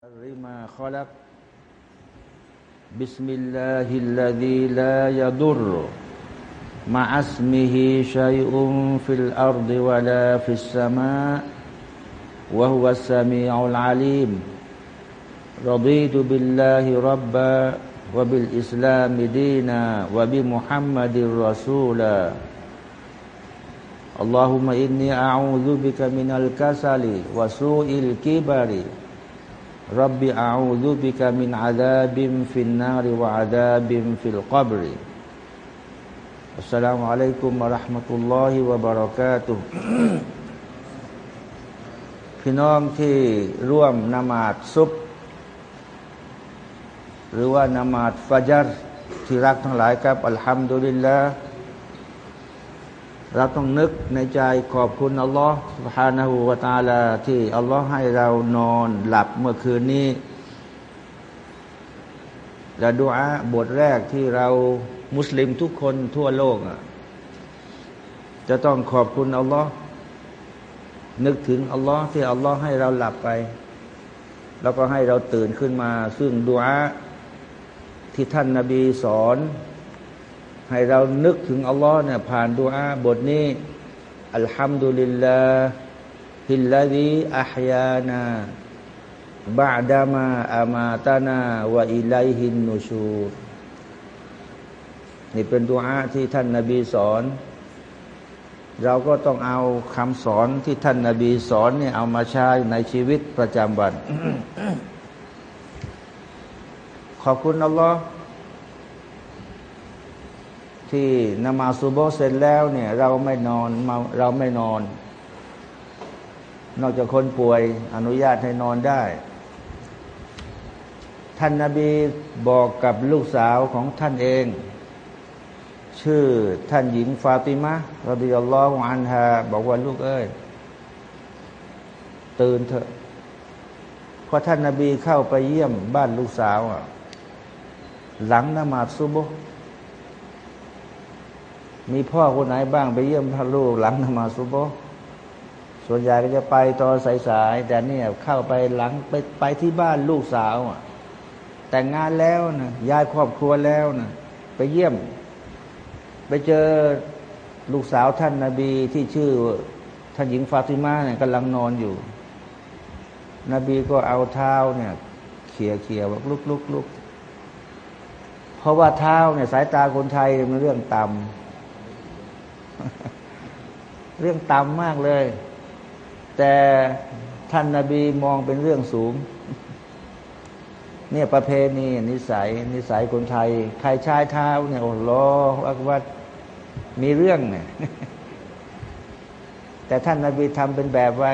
ما خلق. بسم الله الذي لا يضر مع اسمه شيء في الأرض ولا في السماء وهو السميع العليم. رضيت بالله ربا وبالإسلام دينا وبمحمد رسولا. اللهم إني أعوذ بك من الكسل وسوء الكبر رب أعوذ بك من عذاب في النار وعذاب في القبر السلام عليكم ورحمة الله وبركاته พี่น้องที่ร่วมนมาดซุบหรือว่านมาดฟัจรที่รักทั้งหลายครับอัลฮัมดุลิลลาห์ เราต้องนึกในใจขอบคุณอัลลอฮ์ฮานาหูวาตาลาที่อัลลอฮ์ให้เรานอนหลับเมื่อคืนนี้และดูอาบทแรกที่เรามุสลิมทุกคนทั่วโลกจะต้องขอบคุณอัลลอฮ์นึกถึงอัลลอฮ์ที่อัลลอฮ์ให้เราหลับไป แล้วก็ให้เราตื่นขึ้นมา ซึ่งดูอาที่ท่านนาบีสอน ให้เรานึกถึงอัลลอฮ์เนี่ยผ่านดูอาบทนี้อัลฮัมดุลิลลาฮิลลาดีอัฮยานาบาดามาอามาตานาวะอิไลฮินนูชูนี่เป็นดูอาที่ท่านนาบีสอน เราก็ต้องเอาคำสอนที่ท่านนาบีสอนเนี่ยเอามาใช้ในชีวิตประจำวัน ขอบคุณอัลลอฮ์ ที่นมาสุโบเสร็จแล้วเนี่ย เราไม่นอนเราไม่นอน นอกจากคนป่วยอนุญาตให้นอนได้ ท่านนาบีบอกกับลูกสาวของท่านเอง ชื่อท่านหญิงฟาติมะรดิยัลลอฮุอันฮาบอกว่าลูกเอ้ย ตื่นเถอะพอท่านนาบีเข้าไปเยี่ยมบ้านลูกสาวหลังนมาสุโบ มีพ่อคนไหนบ้างไปเยี่ยมพระลูกหลังนมาสุโบส่วนใหญ่ก็จะไปตอนสายๆแต่เนี่ยเข้าไปหลังไปไปที่บ้านลูกสาวอะ แต่งงานแล้วนะย้ายครอบครัวแล้วนะไปเยี่ยม ไปเจอลูกสาวท่านนาบีที่ชื่อท่านหญิงฟาติมาเนี่ยกำลังนอนอยู่ นบีก็เอาเท้าเนี่ยเขี่ยเขี่ยบอกลุกลุกลุกเพราะว่าเท้าเนี่ยสายตาคนไทยมันเรื่องต่ำ เรื่องต่ำมากเลย แต่ท่านนาบีมองเป็นเรื่องสูง เนี่ยประเพณีนิสัย นิสัยคนไทย ใครชายเท้าเนี่ยโอ้โหอักวัดมีเรื่องเนี่ยแต่ท่านนาบีทำเป็นแบบไว้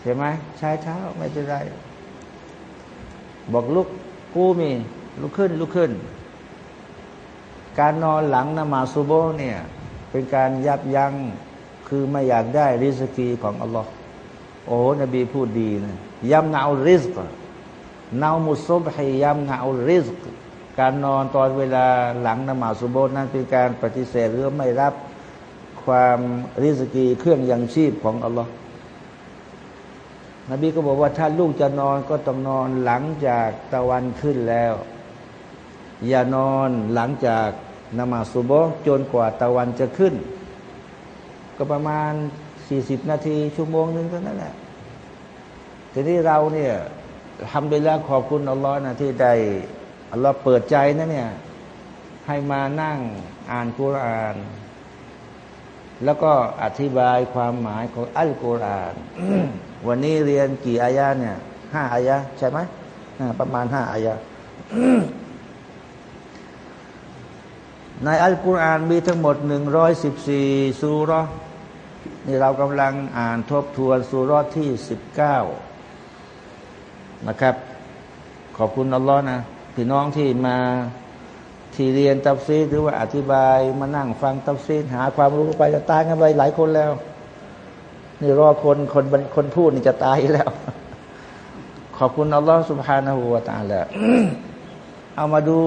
ใช่ไหมชายเท้าไม่เป็นไรบอกลุกกูมีลุกขึ้นลุกขึ้น การนอนหลังนมาซูโบเนี่ย เป็นการยับยัง้งคือไม่อยากได้ริสกีของอัลลอฮ์โอ้นบีพูดดีนะยัมนาอุริสกนามุสบให้ยัมนาอุริสกการนอนตอนเวลาหลังนมาสุโบนั้นเป็นการปฏิเสธหรือไม่รับความริสกีเครื่องยังชีพของอัลลอฮ์นบีก็บอกว่าถ้าลูกจะนอนก็ต้องนอนหลังจากตะวันขึ้นแล้ว อย่านอนหลังจาก นมาสุโบจนกว่าตะวันจะขึ้น ก็ประมาณสี่สิบนาที ชั่วโมงนึงเท่านั้นแหละทีนี้เราเนี่ยทำไปแล้วขอบคุณอัลลอฮ์นะที่ได้อัลลอฮ์เปิดใจนะเนี่ยให้มานั่งอ่านกุรอาน แล้วก็อธิบายความหมายของอัลกุรอาน วันนี้เรียนกี่อายะเนี่ยห้าอายะใช่ไหมประมาณห้าอายะ ในอัลกุรอานมีทั้งหมดหนึ่งร้อยสิบสี่สุรนี่เรากำลังอ่านทบทวนสุรที่สิบเก้านะครับ ขอบคุณอัลลอฮ์นะ พี่น้องที่มาที่เรียนตับซีหรือว่าอธิบายมานั่งฟังตับซีหาความรู้ไปจะตายกันไปหลายคนแล้ว นี่รอคนคนคนพูดนี่จะตายแล้ว ขอบคุณอัลลอฮ์สุบฮานาหูวาตาละ เอามาดู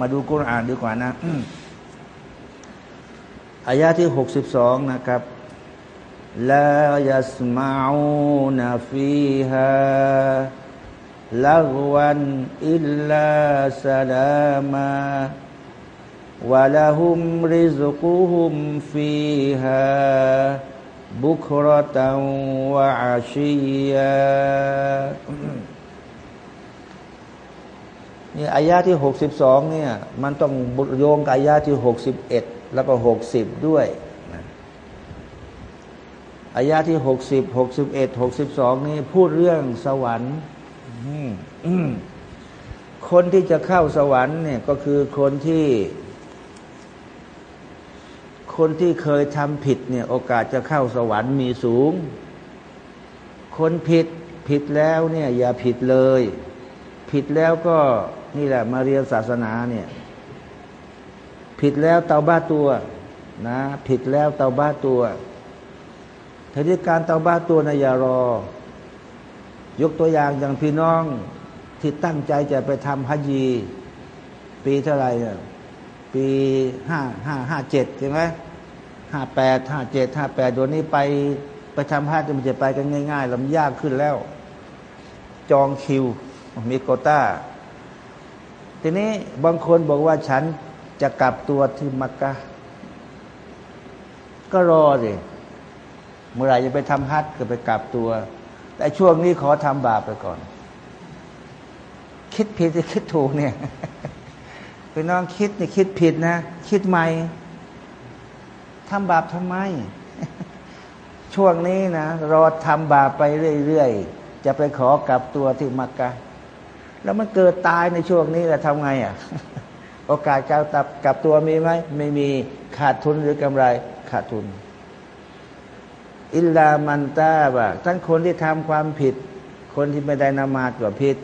มาดูกุรอานดีกว่านะอายาที่หกสิบสองนะครับลายสมาอูนฟีฮาลาวันอิลลาสลามาวะลาฮุมริซุกุฮุมฟีฮาบุครตันวะอาชียา ที่หกสิบสองเนี่ยมันต้องโยงกับอายาที่หกสิบเอ็ดแล้วก็หกสิบด้วยอายาที่หกสิบหกสิบเอ็ดหกสิบสองนี่พูดเรื่องสวรรค์คนที่จะเข้าสวรรค์เนี่ยก็คือคนที่ คนที่เคยทำผิดเนี่ย โอกาสจะเข้าสวรรค์มีสูง คนผิดผิดแล้วเนี่ย อย่าผิดเลย ผิดแล้วก็นี่แหละมาเรียนศาสนาเนี่ย ผิดแล้วเตาบ้าตัวนะ ผิดแล้วเตาบ้าตัวทีนี้การเตาบ้าตัวนะอย่ารอ ยกตัวอย่างอย่างพี่น้องที่ตั้งใจจะไปทำฮัจญีปีเท่าไหร่ปีห้าห้าห้าเจ็ดใช่ไหมห้าแปดห้าเจ็ดห้าแปดตัวนี้ไปไปทำฮัจมันจะไปกันง่ายๆลำยากขึ้นแล้ว จองคิว มีโกต้า ทีนี้บางคนบอกว่าฉันจะกลับตัวที่มักกะ ก็รอสิเมื่อไหร่จะไปทำฮัจก็ไปกลับตัว แต่ช่วงนี้ขอทำบาปไปก่อน คิดผิดจะคิดถูกเนี่ยพี่น้องคิดนี่คิดผิดนะ คิดใหม่ทำบาปทำไม ช่วงนี้นะรอทำบาปไปเรื่อย ๆ จะไปขอกลับตัวที่มักกะ แล้วมันเกิดตายในช่วงนี้แล้วทำไงอะ โอกาสการตับกลับตัวมีไหมไม่มีขาดทุนหรือกำไร ขาดทุน อิลลามันตาบะทั้งคนที่ทำความผิด คนที่ไม่ได้นามาตก็ผิด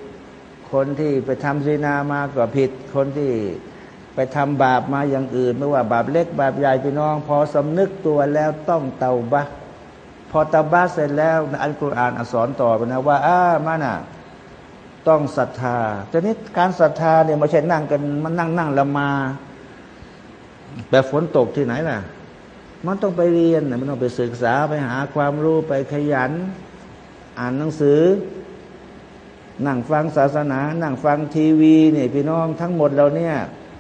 คนที่ไปทำซีนามาก็ผิด คนที่ไปทำบาปมาอย่างอื่น ไม่ว่าบาปเล็กบาปใหญ่พี่น้อง พอสำนึกตัวแล้วต้องเตาบะพอเตาบะเสร็จแล้วอัลกุรอานสอนต่อไปนะว่าอ้ามาน่ะ ต้องศรัทธาแต่นี้การศรัทธาเนี่ยไม่ใช่นั่งกันมันนั่งนั่งละมา แบบฝนตกที่ไหนล่ะ มันต้องไปเรียนมันต้องไปศึกษาไปหาความรู้ไปขยัน อ่านหนังสือ นั่งฟังศาสนา นั่งฟังทีวีเนี่ยพี่น้องทั้งหมดเราเนี่ย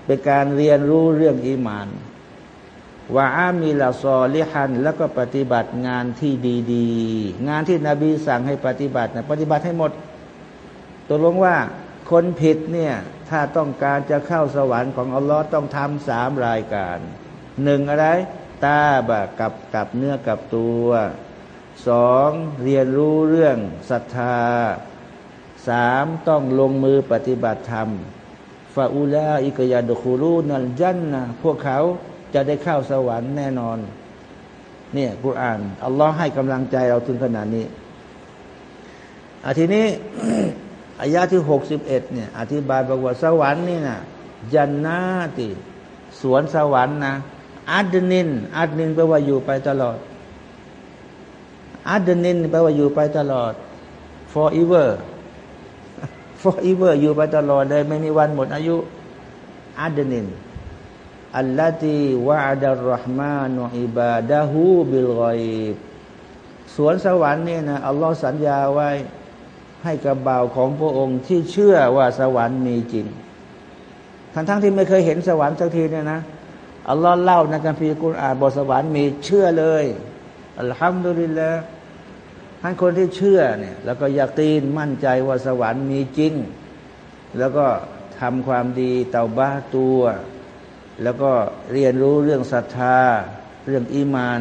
เป็นการเรียนรู้เรื่องอีมานว่าอามีลาซอลิฮัน แล้วก็ปฏิบัติงานที่ดี ๆ งานที่นบีสั่งให้ปฏิบัตินะปฏิบัติให้หมด ตกลงว่าคนผิดเนี่ยถ้าต้องการจะเข้าสวรรค์ของอัลลอฮ์ต้องทำสามรายการหนึ่งอะไร ตาบะกับกับเนื้อกับตัวสองเรียนรู้เรื่องศรัทธาสามต้องลงมือปฏิบัติธรรมฟาอูลาอิกยาดคูรูนัลจันนะพวกเขาจะได้เข้าสวรรค์แน่นอน เนี่ยกุรอานอัลลอฮ์ให้กำลังใจเราถึงขนาดนี้อาทีนี้ อายาที่หกสิบเอ็ดเนี่ยอธิบายบอกว่าสวรรค์นี่นะจันนาติสวนสวรรค์นะอัดนินอัดนินแปลว่าอยู่ไปตลอดอัดนินแปลว่าอยู่ไปตลอด forever forever อยู่ไปตลอดเลยไม่มีวันหมดอายุอัดนินอัลลอฮีวะอัลรอฮ์มานุอิบาดะฮูบิลกอยบสวนสวรรค์นี่นะอัลลอฮ์สัญญาไว้ ให้กับบ่าวของพระองค์ที่เชื่อว่าสวรรค์มีจริง ทั้งทั้งที่ไม่เคยเห็นสวรรค์สักทีเนี่ยนะอัลลอฮ์เล่าในคัมภีร์กุรอานบทสวรรค์มีเชื่อเลยอัลฮัมดุลิลละท่านคนที่เชื่อเนี่ยแล้วก็อยากตีนมั่นใจว่าสวรรค์มีจริง แล้วก็ทำความดีเตาบ้าตัว แล้วก็เรียนรู้เรื่องศรัทธา เรื่องอีมาน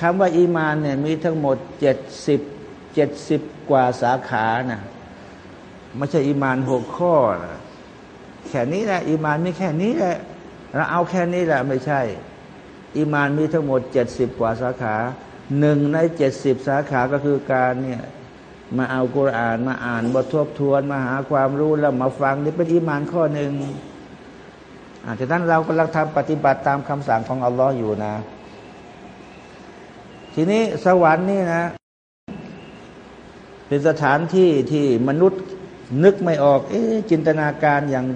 คำว่าอีมานเนี่ยมีทั้งหมดเจ็ดสิบ เจ็ดสิบกว่าสาขานะไม่ใช่อีมานหกข้อนะแค่นี้แหละอีมานมีแค่นี้แหละเราเอาแค่นี้แหละไม่ใช่อีมานมีทั้งหมดเจ็ดสิบกว่าสาขาหนึ่งในเจ็ดสิบสาขาก็คือการเนี่ยมาเอากุรอานมาอ่านบททบทวนมาหาความรู้แล้วมาฟังนี่เป็นอิมานข้อหนึ่งอาจจะนั้นเรากำลังทำปฏิบัติตามคำสั่งของอัลลอฮ์อยู่นะ ทีนี้สวรรค์นี่นะ เป็นสถานที่ที่มนุษย์นึกไม่ออก เอ๊จินตนาการอย่าง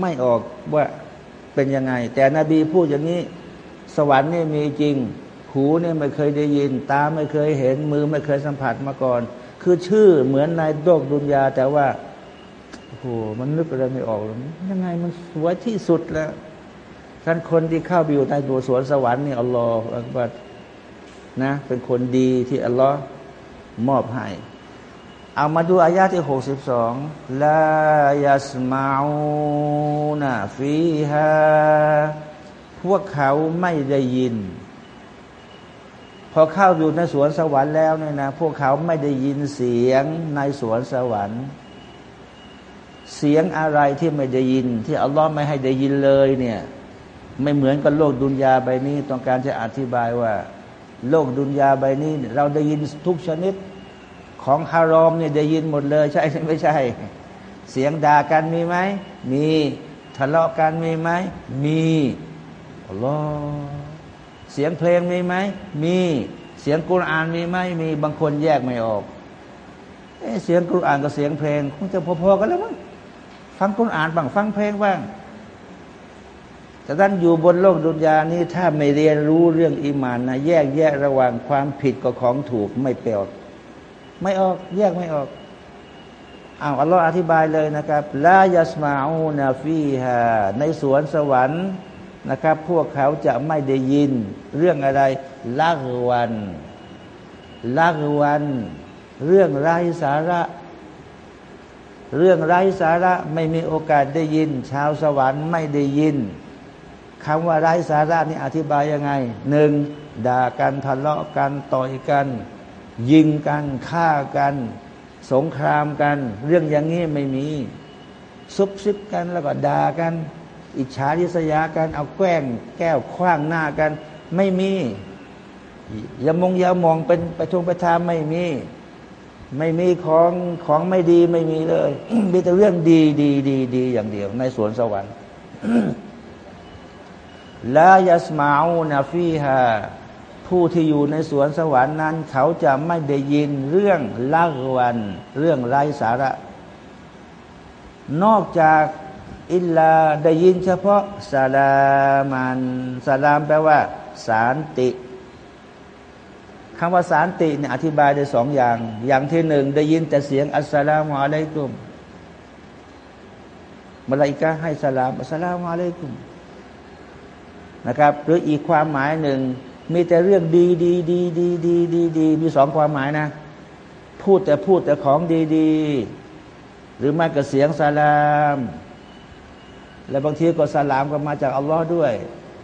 ไม่ออกว่าเป็นยังไง แต่นบีพูดอย่างนี้ สวรรค์นี่มีจริง หูเนี่ยไม่เคยได้ยิน ตาไม่เคยเห็นมือไม่เคยสัมผัสมาก่อน คือชื่อเหมือนในโลกดุนยา แต่ว่าโอ้โหมันนึกอะไรไม่ออกยังไงมันสวยที่สุดแล้วท่านคนที่เข้าไปอยู่ในตัวสวนสวรรค์นี่อัลลอฮฺอักบัดนะ เป็นคนดีที่อัลลอฮ์มอบให้ เอามาดูอายาที่หกสิบสองลายัสมาอูนาฟีฮาพวกเขาไม่ได้ยิน พอเข้าอยู่ในสวนสวรรค์แล้วเนี่ยนะพวกเขาไม่ได้ยินเสียงในสวนสวรรค์ เสียงอะไรที่ไม่ได้ยิน ที่อัลลอฮ์ไม่ให้ได้ยินเลยเนี่ย ไม่เหมือนกับโลกดุนยาใบนี้ ต้องการจะอธิบายว่า โลกดุนยาใบนี้ เราได้ยินทุกชนิด ของฮารอมเนี่ยได้ยินหมดเลย ใช่ไม่ใช่ เสียงด่ากันมีไหม มีทะเลาะกันมีไหม มีอัลลอฮ์เสียงเพลงมีไหม มี เสียงกุรอานมีไหม มีบางคนแยกไม่ออกเอเสียงกุรอานกับเสียงเพลงคงจะพอๆกันแล้วมั้งฟังกุรอานบ้างฟังเพลงบ้างแต่ท่านอยู่บนโลกดุนยานี้ถ้าไม่เรียนรู้เรื่องอิมานนะแยกแยะระหว่างความผิดกับของถูกไม่เปลว ไม่ออกแยกไม่ออกอ้าวอัลลอฮ์อธิบายเลยนะครับลายัสมาอูนาฟีฮาในสวนสวรรค์นะครับ พวกเขาจะไม่ได้ยิน เรื่องอะไรลักวันลักวัน เรื่องไร้สาระ เรื่องไร้สาระไม่มีโอกาสได้ยิน ชาวสวรรค์ไม่ได้ยินคำว่าไร้สาระนี่อธิบายยังไงหนึ่งด่ากันทะเลาะกันต่อยกัน ยิงกันฆ่ากัน สงครามกัน เรื่องอย่างนี้ไม่มี ซุบซิบกันแล้วก็ด่ากัน อิจฉาริษยากัน เอาแกล้งแก้วคว้างหน้ากัน ไม่มียามงยามองเป็นไปทงไปทามไม่มี ไม่มีของของไม่ดีไม่มีเลย มีแต่เรื่องดีดีดีดีอย่างเดียว ในสวนสวรรค์ลายัสมาอูนาฟีฮา ผู้ที่อยู่ในสวนสวรรค์นั้น เขาจะไม่ได้ยินเรื่องละวัน เรื่องไร้สาระ นอกจากอิลลาได้ยินเฉพาะสลามันสลามแปลว่า สารติคำว่าสารติเนี่ยอธิบายได้สองอย่าง อย่างที่หนึ่งได้ยินแต่เสียงอัสสลามุอะลัยกุมมาลายกาให้สลามอัสสลามุอะลัยกุมนะครับ หรืออีกความหมายหนึ่ง มีแต่เรื่องดีดีดีดีดีดีดีมีสองความหมายนะ พูดแต่พูดแต่ของดีดีหรือมากับเสียงสลาม และบางทีก็สลามก็มาจากอัลลอฮ์ด้วย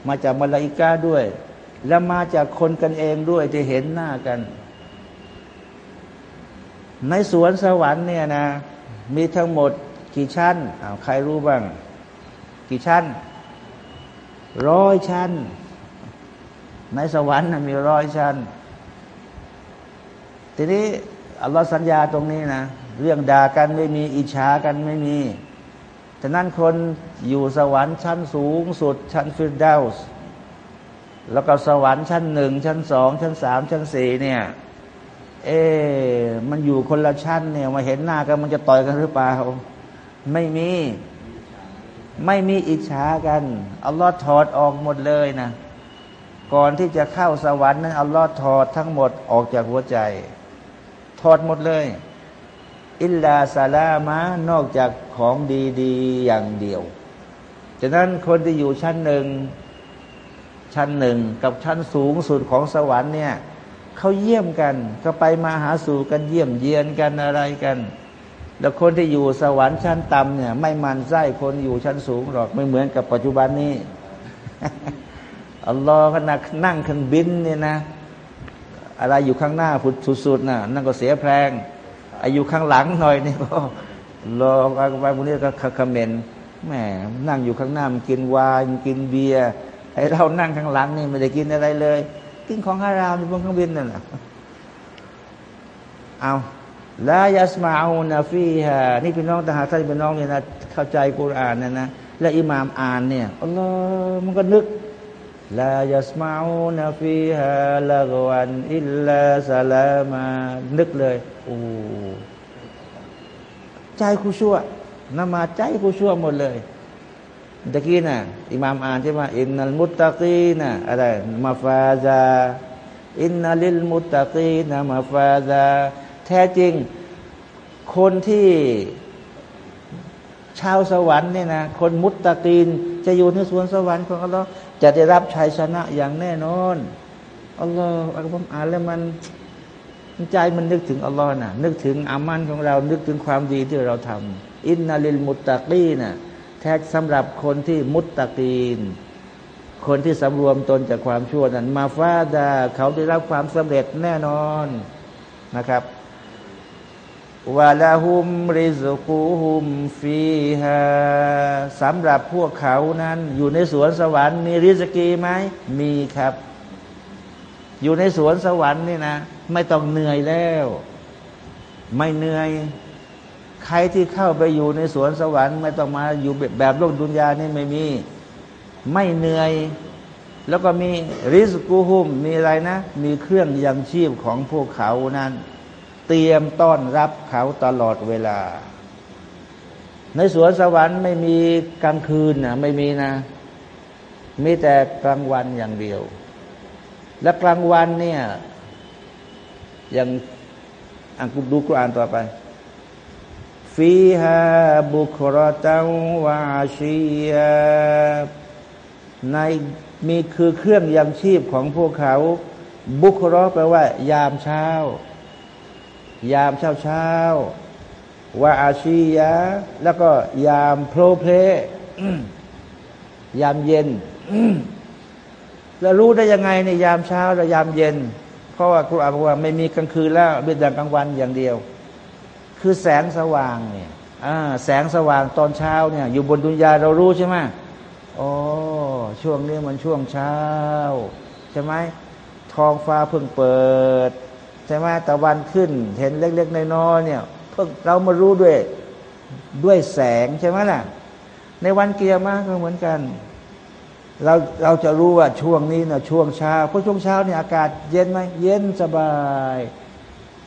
มาจากมาลาอิกาด้วย และมาจากคนกันเองด้วยจะเห็นหน้ากัน ในสวนสวรรค์เนี่ยนะ มีทั้งหมดกี่ชั้นอ้าวใครรู้บ้าง กี่ชั้น ร้อยชั้น ในสวรรค์มีร้อยชั้น ทีนี้อัลลอฮ์สัญญาตรงนี้นะ เรื่องด่ากันไม่มีอิจฉากันไม่มีฉะนั้นคนอยู่สวรรค์ชั้นสูงสุดชั้นฟิลดาส์แล้วก็สวรรค์ชั้นหนึ่งชั้นสองชั้นสามชั้นสี่เนี่ย เอ๊มันอยู่คนละชั้นเนี่ยมาเห็นหน้ากันมันจะต่อยกันหรือเปล่า ไม่มี ไม่มีอิจฉากัน อัลลอฮ์ถอดออกหมดเลยนะ ก่อนที่จะเข้าสวรรค์นั้นอัลลอฮ์ถอดทั้งหมดออกจากหัวใจ ถอดหมดเลย อิลลาซาลามะนอกจากของดีๆอย่างเดียวฉะนั้นคนที่อยู่ชั้นหนึ่ง ชั้นหนึ่งกับชั้นสูงสุดของสวรรค์เนี่ยเขาเยี่ยมกัน ก็ไปมาหาสู่กันเยี่ยมเยียนกันอะไรกัน แล้วคนที่อยู่สวรรค์ชั้นต่ำเนี่ย ไม่มันไส้คนอยู่ชั้นสูงหรอกไม่เหมือนกับปัจจุบันนี้ อัลลอฮ์ขณะนั่งเครื่องบินเนี่ยนะ อะไรอยู่ข้างหน้าผุดสุดๆนะ่ะนั่นก็เสียแพงอายุข้างหลังหน่อยนี่ก็รอไปพวกนี้ก็คอมเมนแหมนั่งอยู่ข้างหน้ามันกินวายมันกินเบียร์ไอเรานั่งข้างหลังนี่ไม่ได้กินอะไรเลย กินของฮารามในบนเครื่องบินนั่นแหละเอาลายัสมาอูนาฟีฮะนี่พี่น้องทหารท่านพี่น้องเนี่ยนะเข้าใจกุรอานนะนะและอิหม่ามอ่านเนี่ยอัลลอฮ์มันก็นึก ลายัสมาอูนาฟีฮะละกวันอิลลาซาลามานึกเลยโอ้ใจคูชั่วนมาใจคูชั่วหมดเลยตะกี้น่ะอิมามอ่านใช่ไหมอินนัลมุตตะกีน่ะอะไรมาฟาซาอินนัลิลมุตตะกีนะมาฟาซาแท้จริง คนที่ชาวสวรรค์เนี่ยนะคนมุตตะกีน จะอยู่ในสวนสวรรค์ของอัลลอฮ์ จะได้รับชัยชนะอย่างแน่นอนอัลลอฮ์อัลลอฮ์อ่านแล้วมันใจมันนึกถึงอัลลอฮ์นะนึกถึงอามันของเรา นึกถึงความดีที่เราทำอินนาลิลมุตตะกีนะ่ะแท้สำหรับคนที่มุตตะกีน คนที่สำรวมตนจากความชั่วนั้น มาฟาดา เขาได้รับความสำเร็จแน่นอนนะครับ วาลาหุมริซกูหุมฟีฮาสำหรับพวกเขานั้น อยู่ในสวนสวรรค์มีริสกีไหมมีครับ อยู่ในสวนสวรรค์นี่นะ ไม่ต้องเหนื่อยแล้ว ไม่เหนื่อย ใครที่เข้าไปอยู่ในสวนสวรรค์ ไม่ต้องมาอยู่แบบโลกดุนยานี่ไม่มี ไม่เหนื่อย แล้วก็มีริสกูหุมมีอะไรนะ มีเครื่องยังชีพของพวกเขานั้น เตรียมต้อนรับเขาตลอดเวลา ในสวนสวรรค์ไม่มีกลางคืนนะไม่มีนะมีแต่กลางวันอย่างเดียว และกลางวันเนี่ยอย่างอังกุดูกุรานต่อไปฟีฮาบุครตาวาชียในมีคือเครื่องยังชีพของพวกเขา บุครอแปลว่ายามเช้า ยามเช้าเช้าวาอาชียะ แล้วก็ยามโพลเพลยามเย็นแล้วรู้ได้ยังไงในยามเช้าและยามเย็น เพราะว่าครูอาบอกว่าไม่มีกลางคืนแล้วเป็นแต่กลางวันอย่างเดียว คือแสงสว่างเนี่ยแสงสว่างตอนเช้าเนี่ย อยู่บนดุนยาเรารู้ใช่ไหมโอ้ช่วงนี้มันช่วงเช้า ใช่ไหมท้องฟ้าเพิ่งเปิด ช่ไหมตะวันขึ้น เห็นเล็กๆน้อยๆเนี่ยเพิ่งเรามารู้ด้วยด้วยแสงใช่ไหมล่ะ ในวันเกียร์มาก็เหมือนกัน เราเราจะรู้ว่าช่วงนี้นะช่วงเช้าเพราะช่วงเช้าเนี่ยอากาศเย็นไหมเย็นสบาย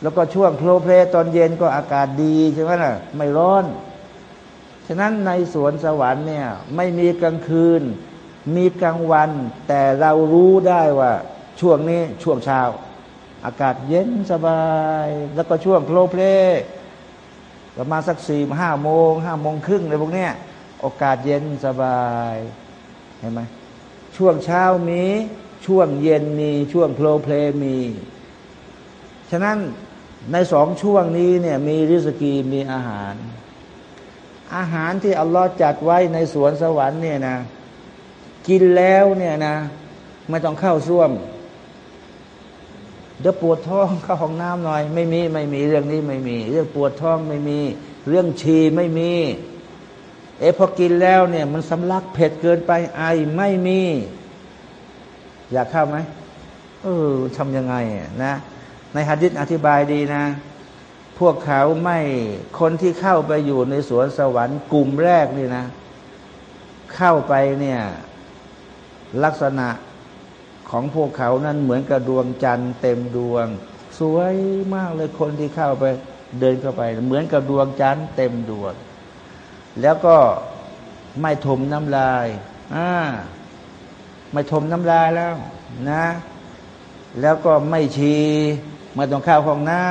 แล้วก็ช่วงโคลเพลตอนเย็นก็อากาศดีใช่ไหมล่ะ ไม่ร้อน ฉะนั้นในสวนสวรรค์เนี่ยไม่มีกลางคืน มีกลางวัน แต่เรารู้ได้ว่าช่วงนี้ช่วงเช้า อากาศเย็นสบาย แล้วก็ช่วงโคลเพลประมาณสักสี่ห้าโมงห้าโมงครึ่งอะไรพวกเนี้ยโอกาสเย็นสบายเห็นไหมช่วงเช้ามีช่วงเย็นมีช่วงโคลเพลมี ฉะนั้นในสองช่วงนี้เนี่ยมีริสกีมีอาหาร อาหารที่อัลลอฮ์จัดไว้ในสวนสวรรค์เนี่ยนะ กินแล้วเนี่ยนะ ไม่ต้องเข้าซ่วม เดี๋ยวปวดท้องเข้าห้องน้ำหน่อย ไม่มีไม่มีเรื่องนี้ไม่มี เรื่องปวดท้องไม่มี เรื่องฉี่ไม่มี เอพอกินแล้วเนี่ยมันสำลักเผ็ดเกินไปไอไม่มี อยากเข้าไหมเออทำยังไงนะ ในฮะดิษอธิบายดีนะ พวกเขาไม่คนที่เข้าไปอยู่ในสวนสวรรค์กลุ่มแรกนี่นะ เข้าไปเนี่ย ลักษณะ ของพวกเขานั้นเหมือนกับดวงจันทร์เต็มดวง สวยมากเลยคนที่เข้าไปเดินเข้าไป เหมือนกับดวงจันทร์เต็มดวง แล้วก็ไม่ถมน้ำลายอ่าไม่ถมน้ำลายแล้วนะ แล้วก็ไม่ชีไม่ต้องเข้าห้องน้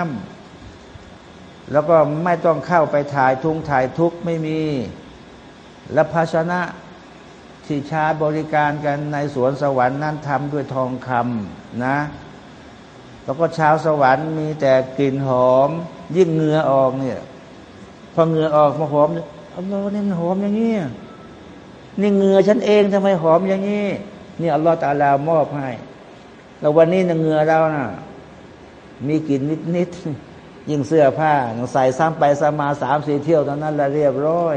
ำแล้วก็ไม่ต้องเข้าไปถ่ายทุงถ่ายทุกไม่มี และภาชนะ ที่ชาบริการกันในสวนสวรรค์นั้นทำด้วยทองคำนะ แล้วก็ชาวสวรรค์มีแต่กลิ่นหอม ยิ่งเงือออกเนี่ยพอเงือออกมาหอมอัลลอฮ์นี่มันหอมอย่างนี้นี่เงือฉันเองทำไมหอมอย่างนี้นี่อัลลอฮ์ตาลามอบให้แล้ววันนี้เงือเรานะ่ะ มีกลิ่นนิดนิดยิ่งเสื้อผ้าใส่ซ้ำไปซ้ำมาสามสี่เที่ยวตอนนั้นละเรียบร้อย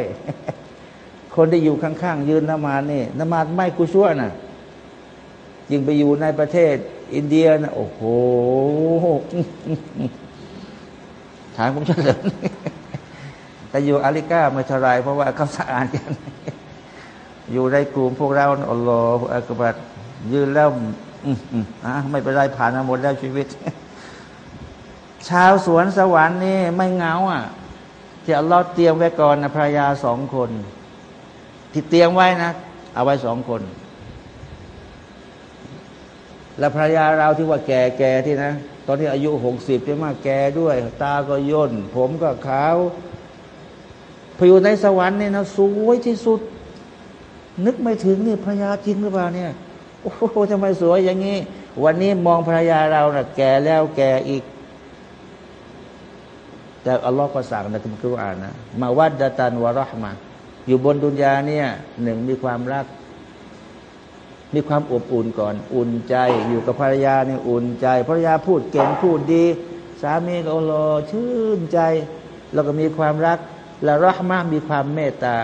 คนที่อยู่ข้างๆยืนนมาดนี่นมาดไม่กุชั่วนะยิ่งไปอยู่ในประเทศ อินเดียนะโอ้โหถามผมเฉลิมแต่อยู่อาริกาไม่เท่าไรเพราะว่าเขาสะอาดกันอยู่ในกลุ่มพวกเราอัลลอฮฺอักบัดยืนแล้วอะไม่เป็นไรผ่านมาหมดแล้วชีวิต ชาวสวนสวรรค์นี่ไม่เงาอะที่อัลลอฮ์เตรียมไว้ก่อนนะภรรยาสองคน ที่เตียงไว้นะ เอาไว้สองคน แล้วภรรยาเราที่ว่าแก่แก่ที่นะ ตอนที่อายุหกสิบใช่ไหมแก่ด้วย ตาก็ย่น ผมก็ขาวพออยู่ในสวรรค์เนี่ยนะสวยที่สุด นึกไม่ถึงนี่ภรรยาจริงหรือเปล่าเนี่ยโอ้โหทำไมสวยอย่างนี้ วันนี้มองภรรยาเรานะ่ะ แก่แล้วแก่อีก แต่อัลลอฮ์ก็สั่งในคัมภีร์อ่านนะมาวัดดตันวะรหมา อยู่บนดุนยาเนี่ยหนึ่งมีความรัก มีความอบอุ่นก่อน อุ่นใจอยู่กับภรรยาเนี่ยอุ่นใจภรรยาพูดเก่งพูดดี สามีก็รอชื่นใจ แล้วก็มีความรัก และรหมากมีความเมตตา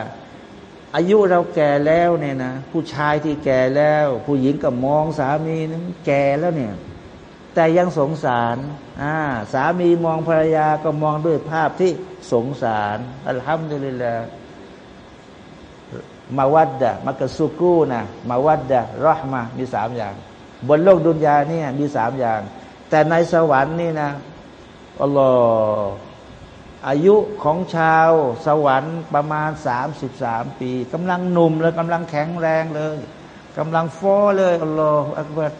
อายุเราแก่แล้วเนี่ยนะผู้ชายที่แก่แล้ว ผู้หญิงก็มองสามีนั้นแก่แล้วเนี่ยแต่ยังสงสารอ่าสามีมองภรรยาก็มองด้วยภาพที่สงสารอัลฮัมดุลิลลาห์ มาวัดดะมักกะสุกูนะมาวัดดะรอห์มามีสามอย่าง บนโลกดุนยาเนี่ยมีสามอย่าง แต่ในสวรรค์นี่นะอัลลอฮ์อายุของชาวสวรรค์ประมาณสามสิบสามปีกำลังหนุ่มเลยกำลังแข็งแรงเลยกำลังฟอเลยอัลลอฮ์อักบัด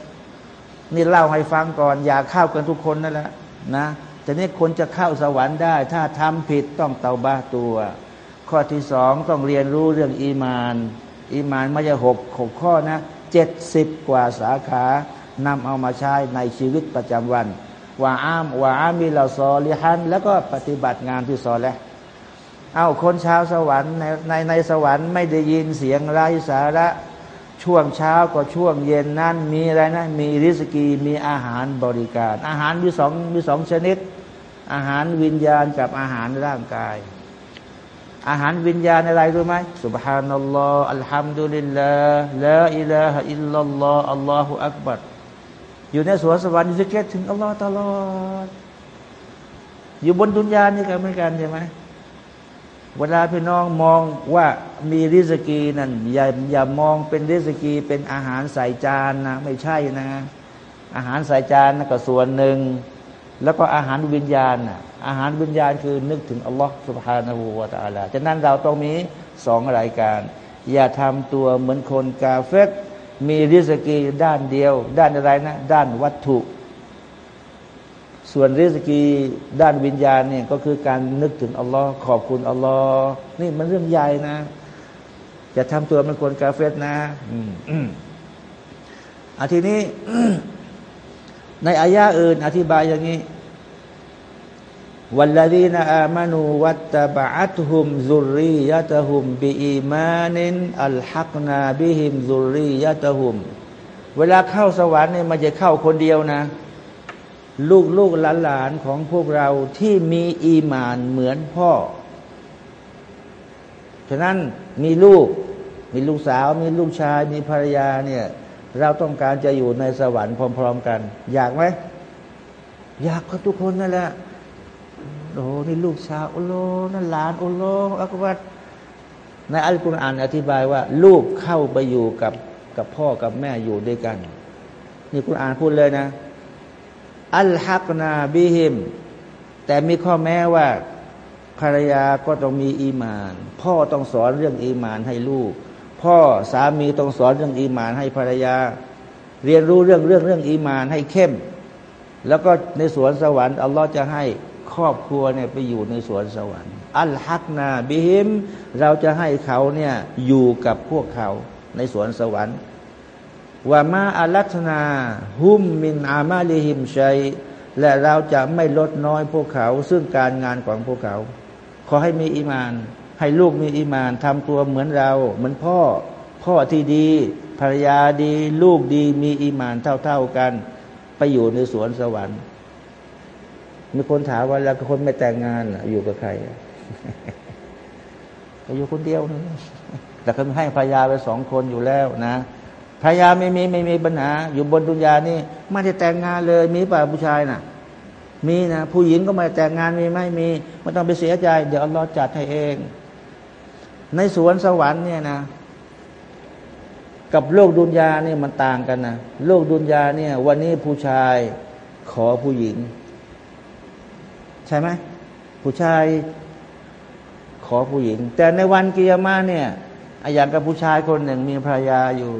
นี่เล่าให้ฟังก่อน อยากเข้ากันทุกคนนั่นแหละนะแต่นี่คนจะเข้าสวรรค์ได้ ถ้าทำผิดต้องเตาบ้าตัว ข้อที่สองต้องเรียนรู้เรื่องอีมาน อีมานไม่ใช่หกหกข้อนะเจ็ดสิบกว่าสาขานำเอามาใช้ในชีวิตประจำวันว่าอ้ามว่าอามีเราซอลิฮันแล้วก็ปฏิบัติงานที่ซอแล้วเอาคนชาวสวรรค์ในในในสวรรค์ไม่ได้ยินเสียงไร้สาระช่วงเช้าก็ช่วงเย็นนั่นมีอะไรนะ มีริสกีมีอาหารบริการ อาหารมีสองมีสองชนิด อาหารวิญญาณกับอาหารร่างกาย อาหารวิญญาณอะไรรู้ไหมสุบฮานัลลอฮ์อัลฮัมดุลิลลาห์ละอิลาฮะอิลลัลลอฮ์อัลลอฮฺอักบัรอยู่ในสวนสวรรค์จะเกตถึงอัลลอฮ์ตลอด อยู่บนดุนยานี่กันเหมือนกันใช่ไหมเวลาพี่น้องมองว่ามีริสกีนั่นอย่าอย่ามองเป็นริสกีเป็นอาหารใส่จานนะไม่ใช่นะ อาหารใส่จานนะก็ส่วนหนึ่ง แล้วก็อาหารวิญญาณอาหารวิญญาณคือนึกถึงอัลลอฮ์สุบฮานาหูวาตาลาฉะนั้นเราต้องมีสองรายการ อย่าทำตัวเหมือนคนกาเฟตมีริสกีด้านเดียว ด้านอะไรนะ ด้านวัตถุ ส่วนริสกีด้านวิญญาณเนี่ยก็คือการนึกถึงอัลลอฮ์ขอบคุณอัลลอฮ์นี่มันเรื่องใหญ่นะอย่าทำตัวเป็นคนกาเฟตนะ อืมอืมอาทีนี้ ในอายะอื่น อธิบายอย่างนี้วัลลดีนอามานูวัตตบะอัตฮุมซุรียะตฮุมบีอีมานินอัลฮักนาบิฮิมซุรียะตฮุม เวลาเข้าสวรรค์เนี่ยมันจะเข้าคนเดียวนะ ลูกลูกหลานหลานของพวกเราที่มีอีมานเหมือนพ่อ ฉะนั้นมีลูก มีลูกสาว มีลูกชาย มีภรรยาเนี่ย เราต้องการจะอยู่ในสวรรค์พร้อม ๆ กัน อยากไหมอยากก็ทุกคนนั่นแหละโอ้นี่ลูกชาวโอโลนั่นหลานโอโลอักบัดในอัลกุรอานอธิบายว่า ลูกเข้าไปอยู่กับกับพ่อกับแม่อยู่ด้วยกัน นี่กุรอานพูดเลยนะ อัลฮักนาบิฮิม แต่มีข้อแม้ว่าภรรยาก็ต้องมีอีมาน พ่อต้องสอนเรื่องอีมานให้ลูก พ่อสามีต้องสอนเรื่องอีมานให้ภรรยา เรียนรู้เรื่องเรื่องเรื่องอีมานให้เข้ม แล้วก็ในสวนสวรรค์อัลลอฮ์จะให้ครอบครัวเนี่ยไปอยู่ในสวนสวรรค์ อัลฮักนาบิฮิมเราจะให้เขาเนี่ยอยู่กับพวกเขาในสวนสวรรค์ว่ามาอัลัตนาฮุมมินอามาลิฮิมชัยและเราจะไม่ลดน้อยพวกเขา ซึ่งการงานของพวกเขา ขอให้มีอีมาน ให้ลูกมีอิมานทำตัวเหมือนเรา เหมือนพ่อ พ่อที่ดี ภรรยาดี ลูกดีมีอิมานเท่า ๆกัน ไปอยู่ในสวนสวรรค์ มีคนถามว่าแล้วคนไม่แต่งงานอยู่กับใครก็อยู่คนเดียวนะแต่เขาให้ภรรยาไปสองคนอยู่แล้วนะภรรยาไม่มีไม่มีปัญหา อยู่บนดุนยานี่ไม่ได้แต่งงานเลย มีป่าผู้ชายนะ่ะ มีนะ ผู้หญิงก็ไม่แต่งงานมีไม่มีไม่ต้องไปเสียใจ เดี๋ยวอัลลอฮ์จัดให้เอง ในสวนสวรรค์เนี่ยนะ กับโลกดุนยาเนี่ยมันต่างกันนะโลกดุนยาเนี่ย วันนี้ผู้ชายขอผู้หญิง ใช่ไหมผู้ชายขอผู้หญิง แต่ในวันกิยามาเนี่ยอย่างกับผู้ชายคนหนึ่งมีภรรยาอยู่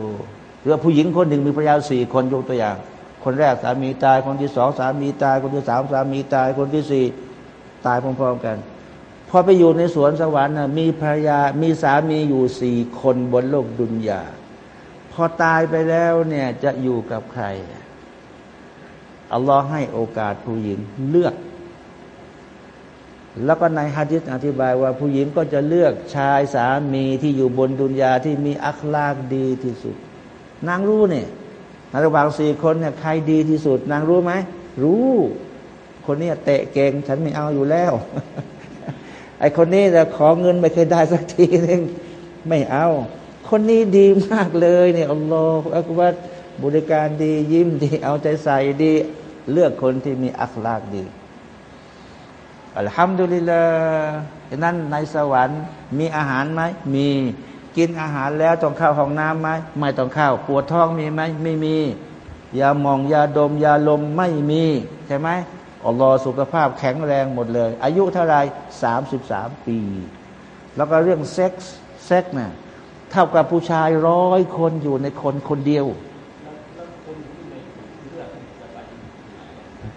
หรือผู้หญิงคนหนึ่งมีภรรยาสี่คนยกตัวอย่าง คนแรกสามีตายคนที่สองสามีตาย คนที่สามสามีตาย คนที่สี่ตายพร้อมๆกัน พอไปอยู่ในสวนสวรรค์มีภรรยา มีสามีอยู่สี่คนบนโลกดุนยา พอตายไปแล้วเนี่ยจะอยู่กับใคร อัลลอฮ์ให้โอกาสผู้หญิงเลือก แล้วก็ในฮะดิษอธิบายว่าผู้หญิงก็จะเลือกชายสามีที่อยู่บนดุนยาที่มีอัคลากดีที่สุด นางรู้เนี่ยในระหว่างสี่คนเนี่ยใครดีที่สุด นางรู้ไหม รู้ คนนี้เตะเก่งฉันไม่เอาอยู่แล้ว ไอคนนี้แต่ขอเงินไม่เคยได้สักทีนึงไม่เอา คนนี้ดีมากเลยเนี่ยอัลลอฮฺอักบัดบริการดียิ้มดี เอาใจใส่ดี เลือกคนที่มีอัคลากดีอัลฮัมดุลิลลาห์นั้นในสวรรค์มีอาหารไหมมีกินอาหารแล้วต้องเข้าห้องน้ำไหมไม่ต้องเข้าปวดท้องมีไหมไม่มียาหมองยาดมยาลมไม่มีใช่ไหม อัลลอฮ์สุขภาพแข็งแรงหมดเลย อายุเท่าไรสามสิบสามปี แล้วก็เรื่องเซ็กส์เซ็กนะ่ะเท่ากับผู้ชายร้อยคนอยู่ในคนคนเดียว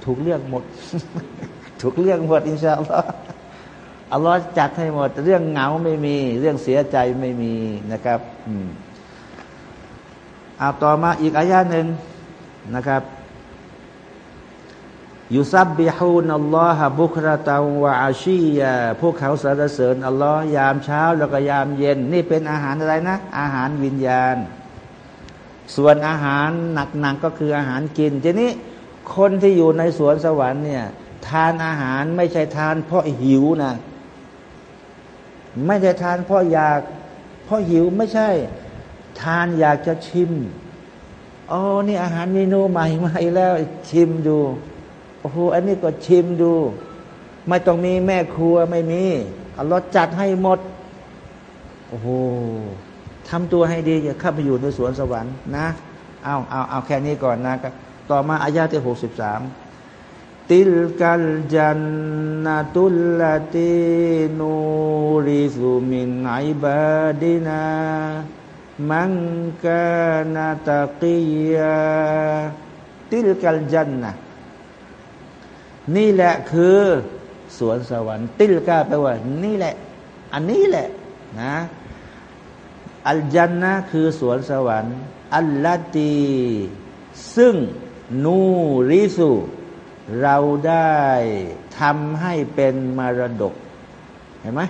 ถูกเลือกหมด ถูกเลือกหมดอินชาอัลลอฮ์อัลลอฮ์จัดให้หมด เรื่องเหงาไม่มี เรื่องเสียใจไม่มีนะครับ อืมเอาต่อมาอีกอายาหนึ่งนะครับ ยุซับบิฮูนัลลอฮะบุคราตาวะอาชียาพวกเขาสรรเสริญอัลลอฮ์ยามเช้าแล้วก็ยามเย็น นี่เป็นอาหารอะไรนะ อาหารวิญญาณ ส่วนอาหารหนักๆก็คืออาหารกินทีนี้คนที่อยู่ในสวนสวรรค์เนี่ย ทานอาหารไม่ใช่ทานเพราะหิวนะ ไม่ใช่ทานเพราะอยาก เพราะหิวไม่ใช่ ทานอยากจะชิมอ๋อนี่อาหารเมนูใหม่ใหม่แล้วชิมดู โอ้โหอันนี้ก็ชิมดู ไม่ต้องมีแม่ครัวไม่มีอัลลอฮ์จัดให้หมด โอ้โหทำตัวให้ดีอย่าเข้าไปอยู่ในสวนสวรรค์นะเอาเอาเอาแค่นี้ก่อนนะครับต่อมาอายาที่หกสิบสามติลกัลจันนตุลลาตินูริสุมินไอบาดินา มังกานาตะกียาติลกัลจันนะ นี่แหละคือสวนสวรรค์ ติลกาแปลว่า นี่แหละ อันนี้แหละนะอัลจันนะคือสวนสวรรค์อัลลาตีซึ่งนูริสุเราได้ทำให้เป็นมรดก เห็นไหม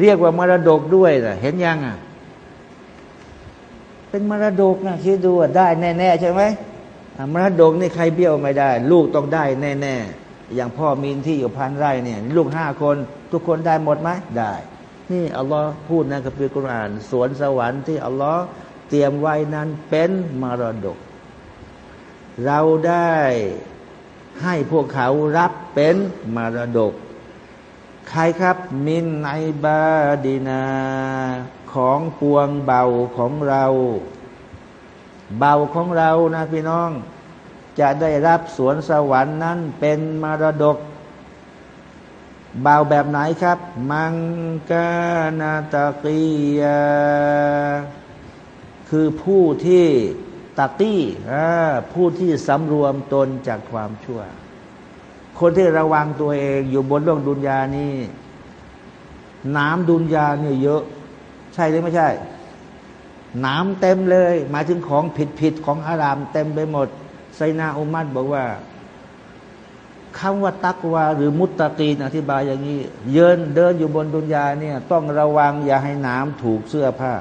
เรียกว่ามรดกด้วยนะเห็นยังอะ เป็นมรดกนะคิดดูได้แน่ ๆ ใช่ไหม มรดกนี่ใครเบี้ยวไม่ได้ ลูกต้องได้แน่ๆ อย่างพ่อมีนที่อยู่พันไร่เนี่ย ลูกห้าคน ทุกคนได้หมดไหมได้ นี่อัลลอฮ์พูดในคัมภีร์กุรอานสวนสวรรค์ที่อัลลอฮ์เตรียมไว้นั้นเป็นมรดก เราได้ให้พวกเขารับเป็นมรดก ใครครับ มินไอบาดีนา ของปวงเบาของเรา เบาของเรานะพี่น้อง จะได้รับสวนสวรรค์นั้นเป็นมรดก เบาแบบไหนครับ มังกานาตะกียาคือผู้ที่ตะกี้ผู้ที่สำรวมตนจากความชั่ว คนที่ระวังตัวเองอยู่บนโลกดุนยานี่น้ำดุนยาเนี่ยเยอะ ใช่หรือไม่ใช่ น้ำเต็มเลย มาถึงของผิดผิดของอาราม เต็มไปหมดไซนาอุมัดบอกว่าคำว่าตักวาหรือมุตตะกีนอธิบายอย่างนี้ เยินเดินอยู่บนดุนยาเนี่ย ต้องระวังอย่าให้น้ำถูกเสื้อผ้า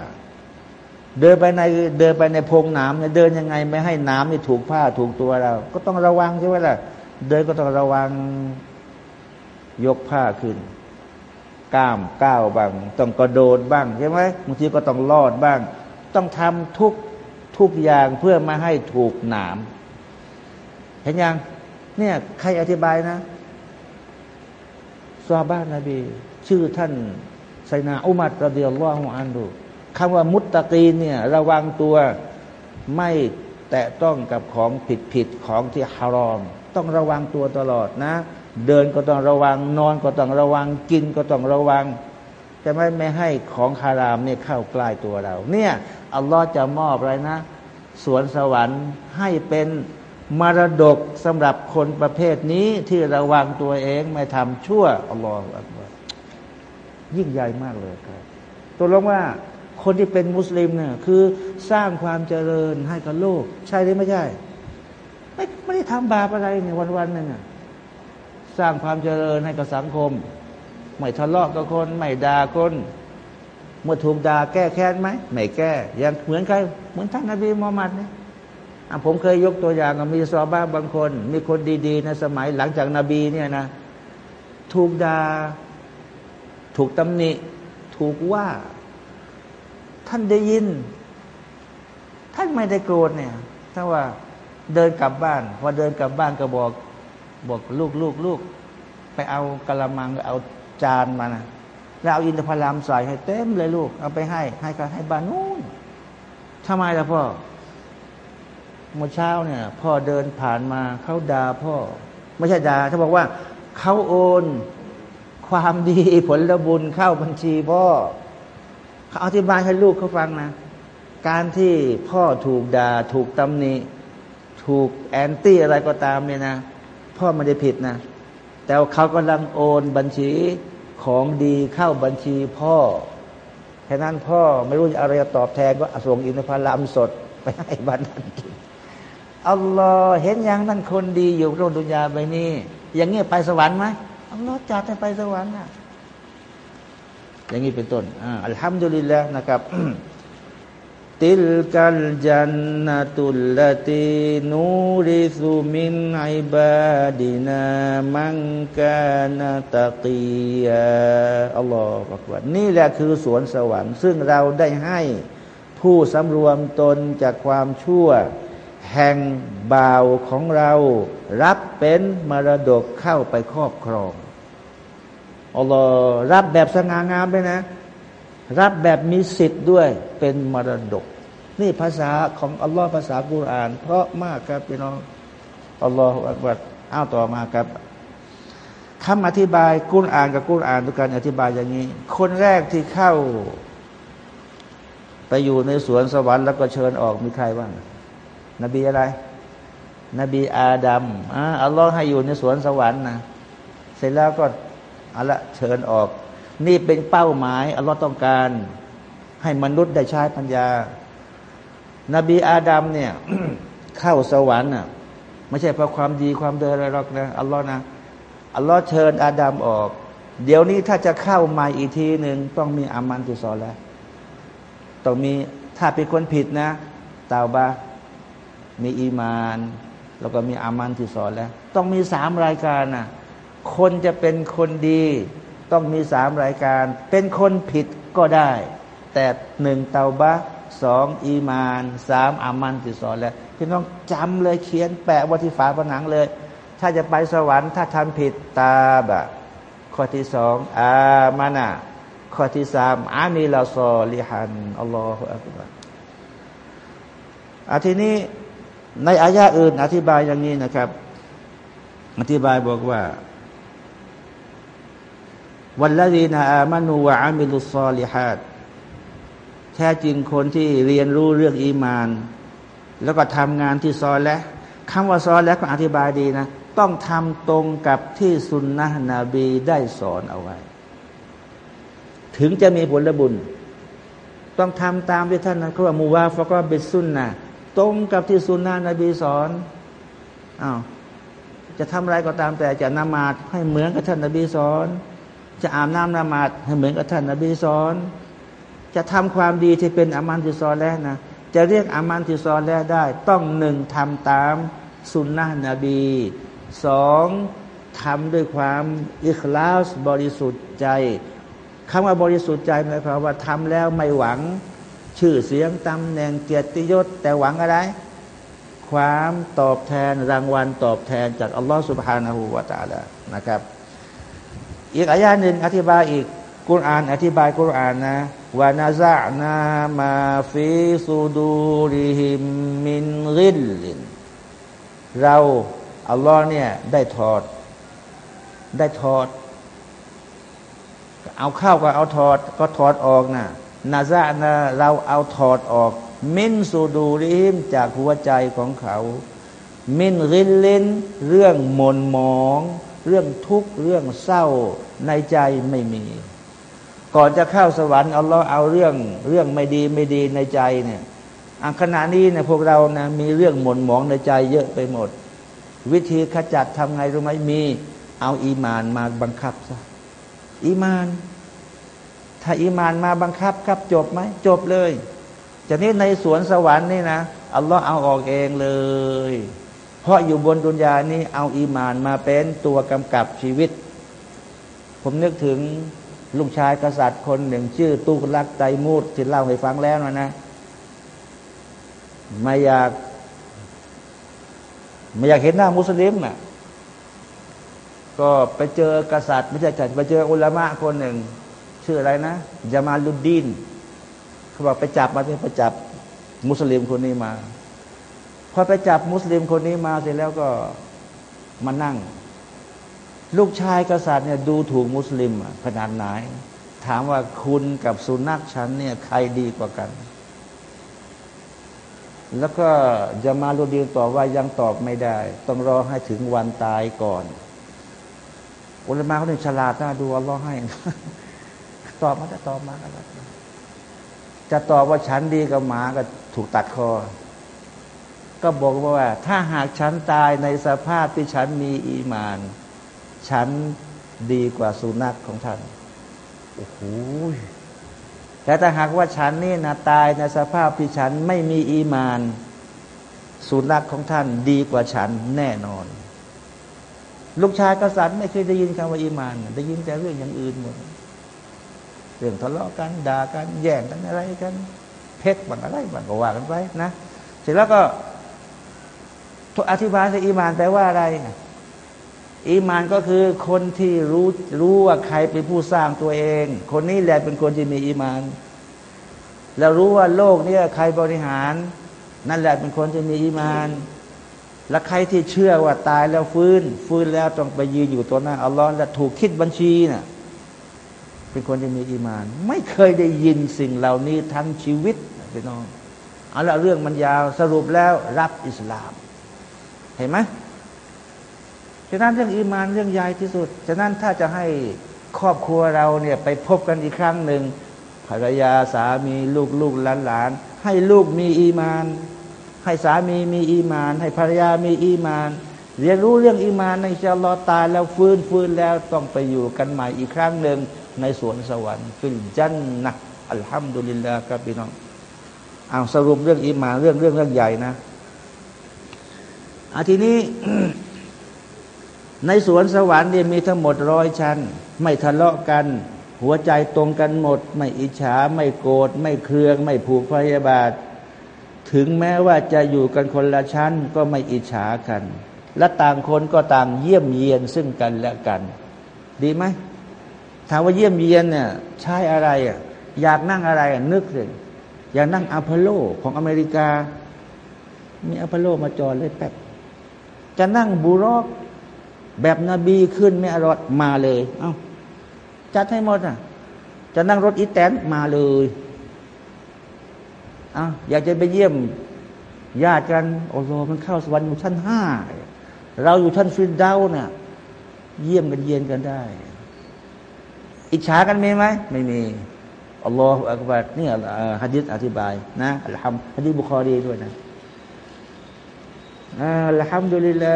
เดินไปในเดินไปในพงน้ำเนี่ยเดินยังไงไม่ให้น้ำนี่ถูกผ้าถูกตัวเรา ก็ต้องระวังใช่ไหมล่ะ เดินก็ต้องระวังยกผ้าขึ้นก้ามก้าวบ้าง ต้องกระโดดบ้างใช่ไหมบางทีก็ต้องลอดบ้าง ต้องทำทุกทุกอย่างเพื่อมาให้ถูกหนาม เห็นยัง เนี่ยใครอธิบายนะซาบ้านนบี ชื่อท่านไซนาอุมัดระเดียลลอฮุอันดูคำว่ามุตตะกีนเนี่ยระวังตัวไม่แตะต้องกับของผิดผิดของที่ฮารอม ต้องระวังตัวตลอดนะ เดินก็ต้องระวังนอนก็ต้องระวังกินก็ต้องระวังจะไม่ไม่ให้ของฮารามเนี่ยเข้าใกล้ตัวเรา เนี่ย อัลลอฮ์จะมอบอะไรนะ สวนสวรรค์ให้เป็นมรดกสำหรับคนประเภทนี้ที่ระวังตัวเองไม่ทำชั่วอัลลอฮฺอัลลอฮฺยิ่งใหญ่มากเลยครับตัวลงว่าคนที่เป็นมุสลิมเนี่ยคือสร้างความเจริญให้กับโลก ใช่หรือไม่ใช่ ไม่ไม่ได้ทำบาปอะไรเนี่ยวันๆนึงอะสร้างความเจริญให้กับสังคม ไม่ทะเลาะกับคน ไม่ด่าคน มื่อถูกด่าแก้แค้นไหมไม่แก้ยังเหมือนใคร เหมือนท่านนบีมูฮัมมัดเนี่ยผมเคยยกตัวอย่างมีซอบ้าบางคน มีคนดีๆในสมัยหลังจากนาบีเนี่ยนะ ถูกดา่าถูกตำหนิ ถูกว่า ท่านได้ยิน ท่านไม่ได้โกรธเนี่ยถ้าว่าเดินกลับบ้าน พอเดินกลับบ้านก็บอก บอกลูกลูกลูกไปเอากระมังเอาจานมานะ แล้วเอาอินทผลัมใส่ให้เต็มเลยลูก เอาไปให้ ให้กับให้บ้านนู้นทำไมล่ะพ่อเมื่อเช้าเนี่ย พ่อเดินผ่านมาเขาด่าพ่อ ไม่ใช่ด่าเขาบอกว่าเขาโอนความดีผลบุญเข้าบัญชีพ่อเขาอธิบายให้ลูกเขาฟังนะ การที่พ่อถูกด่าถูกตำหนิถูกแอนตี้อะไรก็ตามเนี่ยนะ พ่อไม่ได้ผิดนะ แต่เขากำลังโอนบัญชี ของดีเข้าบัญชีพ่อแค่นั้นพ่อไม่รู้อะไรตอบแทนก็ส่งอินทผลัมสดไปให้บ้านนั้นกินอัลลอฮ์เห็นอย่างนั้นคนดีอยู่โลกดุนยาไปนี้อย่างนี้ไปสวรรค์ไหมอัลลอฮ์จัดให้ไปสวรรค์นะอย่างนี้เป็นต้นอัลฮัมดุลิลละนะครับ ติลกัลจันนตุลลตินูริสุมินไอบาดินามังกานาตะกียอัลลอฮฺบอกว่านี่แหละคือสวนสวรรค์ ซึ่งเราได้ให้ผู้สำรวมตนจากความชั่ว แห่งบ่าวของเรา รับเป็นมรดกเข้าไปครอบครองอัลลอฮ์รับแบบสง่างามเลยนะ รับแบบมีสิทธิ์ด้วยเป็นมรดก นี่ภาษาของอัลลอฮ์ภาษากุรอาน เพราะมากครับพี่น้องอัลลอฮฺอักบัดอ้าวต่อมาครับคำอธิบายกุรอานกับกุรอานทุกการอธิบายอย่างนี้ คนแรกที่เข้า ไปอยู่ในสวนสวรรค์แล้วก็เชิญออกมีใครบ้าง นบีอะไร นบีอาดัมอัลลอฮ์ให้อยู่ในสวนสวรรค์นะเสร็จแล้วก็เอาละเชิญออก นี่เป็นเป้าหมายอัลลอฮ์ต้องการ ให้มนุษย์ได้ใช้ปัญญา นบีอาดัมเนี่ย เข้าสวรรค์น่ะไม่ใช่เพราะความดีความเดินอะไรหรอกนะอัลลอฮ์นะอัลลอฮ์เชิญอาดัมออก เดี๋ยวนี้ถ้าจะเข้ามาอีกทีหนึ่งต้องมีอามันติซอแล้วต้องมีถ้าเป็นคนผิดนะตาบามีอีมาน แล้วก็มีอามันที่สอนแล้ว ต้องมีสามรายการนะคนจะเป็นคนดี ต้องมีสามรายการ เป็นคนผิดก็ได้ แต่หนึ่งเตาบะสองอีมานสามอามันที่สอนแล้วพี่น้องจำเลยเขียนแปะวัติฝาผนังเลย ถ้าจะไปสวรรค์ถ้าทำผิดตาบะข้อที่สองอามานะข้อที่สามอามีลาซอลิฮันอัลลอฮฺอักบารอาทีนี้ในอายะอื่น อธิบายอย่างนี้นะครับ อธิบายบอกว่า วันละดีนาอามานูวะอามิลุสซอลิฮัดแท้จริงคนที่เรียนรู้เรื่องอีมาน แล้วก็ทำงานที่ซอและคำว่าซอและก็อธิบายดีนะ ต้องทำตรงกับที่สุนนะนบีได้สอนเอาไว้ ถึงจะมีผลบุญ ต้องทำตามที่ท่านนะเขาว่ามูวาฟก็เป็นสุนนะตรงกับที่สุนนะนบีสอนอา้าวจะทำอะไรก็ตามแต่จะนมาดให้เหมือนกับท่านนบีสอน จะอาบน้ำนมาดเหมือนกับท่านนบีสอน จะทำความดีที่เป็นอามันติซอนแล้วนะ จะเรียกอามันติซอนแล้วได้ ต้องหนึ่งทำตามสุนนะนบีสองทำด้วยความอิคลาสบริสุทธิ์ใจคำว่าบริสุทธิ์ใจหมายความว่าทำแล้วไม่หวัง ชื่อเสียงตำแหน่งเกียรติยศ แต่หวังอะไร ความตอบแทนรางวัลตอบแทนจากอัลลอฮฺสุบฮานาหูวาตาละนะครับ อีกอายาหนึ่งอธิบายอีกกุรอาน อธิบายกุรอานนะวานาซานามาฟิสูดูริฮิมมินริลลินเราอัลลอฮ์เนี่ยได้ถอด ได้ถอด เอาเข้าก็เอาถอด ก็ถอดออกนะนาซานะเราเอาถอดออก มินสูดูริมจากหัวใจของเขา มินรินลินเรื่องหม่นหมอง เรื่องทุกข์เรื่องเศร้าในใจไม่มี ก่อนจะเข้าสวรรค์อัลลอฮ์เอาเรื่องเรื่องไม่ดีไม่ดีในใจเนี่ยอันขณะนี้เนี่ยพวกเรานะมีเรื่องหม่นหมองในใจเยอะไปหมด วิธีขจัดทำไงรู้ไหมมี เอาอีมานมาบังคับซะอีมาน ถ้าอีมานมาบังคับครับจบไหมจบเลยจากนี้ในสวนสวรรค์นี่นะอัลลอฮ์เอาออกเองเลย เพราะอยู่บนดุนยานี้เอาอีมานมาเป็นตัวกำกับชีวิต ผมนึกถึงลูกชายกษัตริย์คนหนึ่งชื่อตุกลักไตมูดที่เล่าให้ฟังแล้วนะนะไม่อยากไม่อยากเห็นหน้ามุสลิมน่ะก็ไปเจอกษัตริย์ไม่ใช่จัดไปเจออุลามะคนหนึ่ง ชื่ออะไรนะยามาลุดดินเขาบอกไปจับมาที่ไปจับมุสลิมคนนี้มา อไปจับมุสลิมคนนี้มาเสร็จแล้วก็มานั่ง ลูกชายกษัตริย์เนี่ยดูถูกมุสลิมขนาดไหน ถามว่าคุณกับสุนัขฉันเนี่ยใครดีกว่ากัน แล้วก็จะมาลูดีนตอบว่ายังตอบไม่ได้ ต้องรอให้ถึงวันตายก่อนอุลมะเขาเนี่ยฉลาดน่าดูอัลลอฮ์ให้ ตอบมาจะตอบมาก็แล้วจะตอบว่าฉันดีกับหมาก็ถูกตัดคอ ก็บอกว่า ถ้าหากฉันตายในสภาพที่ฉันมีอีมาน ฉันดีกว่าสุนัขของท่านโอ้โหแต่ถ้าหากว่าฉันนี่นะตายในสภาพที่ฉันไม่มีอีมาน สุนัขของท่านดีกว่าฉันแน่นอน ลูกชายกษัตริย์ไม่เคยได้ยินคำว่าอีมาน ได้ยินแต่เรื่องอย่างอื่นหมดเรื่องทะเลาะกันด่ากันแย่งกันอะไรกัน เพชรบังอะไรบังก็ว่ากันไปนะ เสร็จแล้วก็ อธิบายสิอีมานแปลว่าอะไร อีมานก็คือคนที่รู้รู้ว่าใครเป็นผู้สร้างตัวเอง คนนี้แหละเป็นคนที่มีอีมาน แล้วรู้ว่าโลกนี้ใครบริหาร นั่นแหละเป็นคนที่มีอีมาน และใครที่เชื่อว่าตายแล้วฟื้น ฟื้นแล้วต้องไปยืนอยู่ตัวหน้าอัลลอฮ์และถูกคิดบัญชีนะ่ะเป็นคนที่มีอีมาน ไม่เคยได้ยินสิ่งเหล่านี้ทั้งชีวิตพี่น้องเอาละเรื่องมันยาวสรุปแล้วรับอิสลาม เห็นไหมฉะนั้นเรื่องอีมานเรื่องใหญ่ที่สุด ฉะนั้นถ้าจะให้ครอบครัวเราเนี่ยไปพบกันอีกครั้งหนึ่งภรรยาสามีลูกลูกหลานหลานให้ลูกมีอีมาน ให้สามีมีอีมาน ให้ภรรยามีอีมาน เรียนรู้เรื่องอีมานในจะรอตายแล้วฟื้นฟื้นแล้วต้องไปอยู่กันใหม่อีกครั้งหนึ่งในสวนสวรรค์في الجنة الحمد للهครับพี่น้องเอาสรุปเรื่องอิมานเรื่องเรื่องเรื่องใหญ่นะ อาทีนี้ ในสวนสวรรค์เนี่ยมีทั้งหมดร้อยชั้น ไม่ทะเลาะกัน หัวใจตรงกันหมด ไม่อิจฉา ไม่โกรธ ไม่เครือง ไม่ผูกพยาบาท ถึงแม้ว่าจะอยู่กันคนละชั้น ก็ไม่อิจฉากัน และต่างคนก็ต่างเยี่ยมเยียนซึ่งกันและกัน ดีไหมถามว่าเยี่ยมเยียนเนี่ยใช้อะไรอะอยากนั่งอะไรอะนึกเลยอยากนั่งอัพโลของอเมริกา มีอัพโลมาจอดเลยแป๊บ จะนั่งบูรอกแบบนบีขึ้นไม่อรอดมาเลย เอา้าจัดให้หมดอะ จะนั่งรถอีแตนมาเลยเอา้าอยากจะไปเยี่ยมญาติกันโอ้โหมันเข้าสวรรค์อยู่ชั้นห้าเราอยู่ชั้นฟินดาวเนี่ยเยี่ยมกันเยียนกันได้ อิจฉากันมีไหมไม่มีอัลลอฮฺอักบัรนี่ฮะดิษอธิบายนะอัลฮัมฮะดิษบุคอรีด้วยนะ อัลฮัมดุลิลลา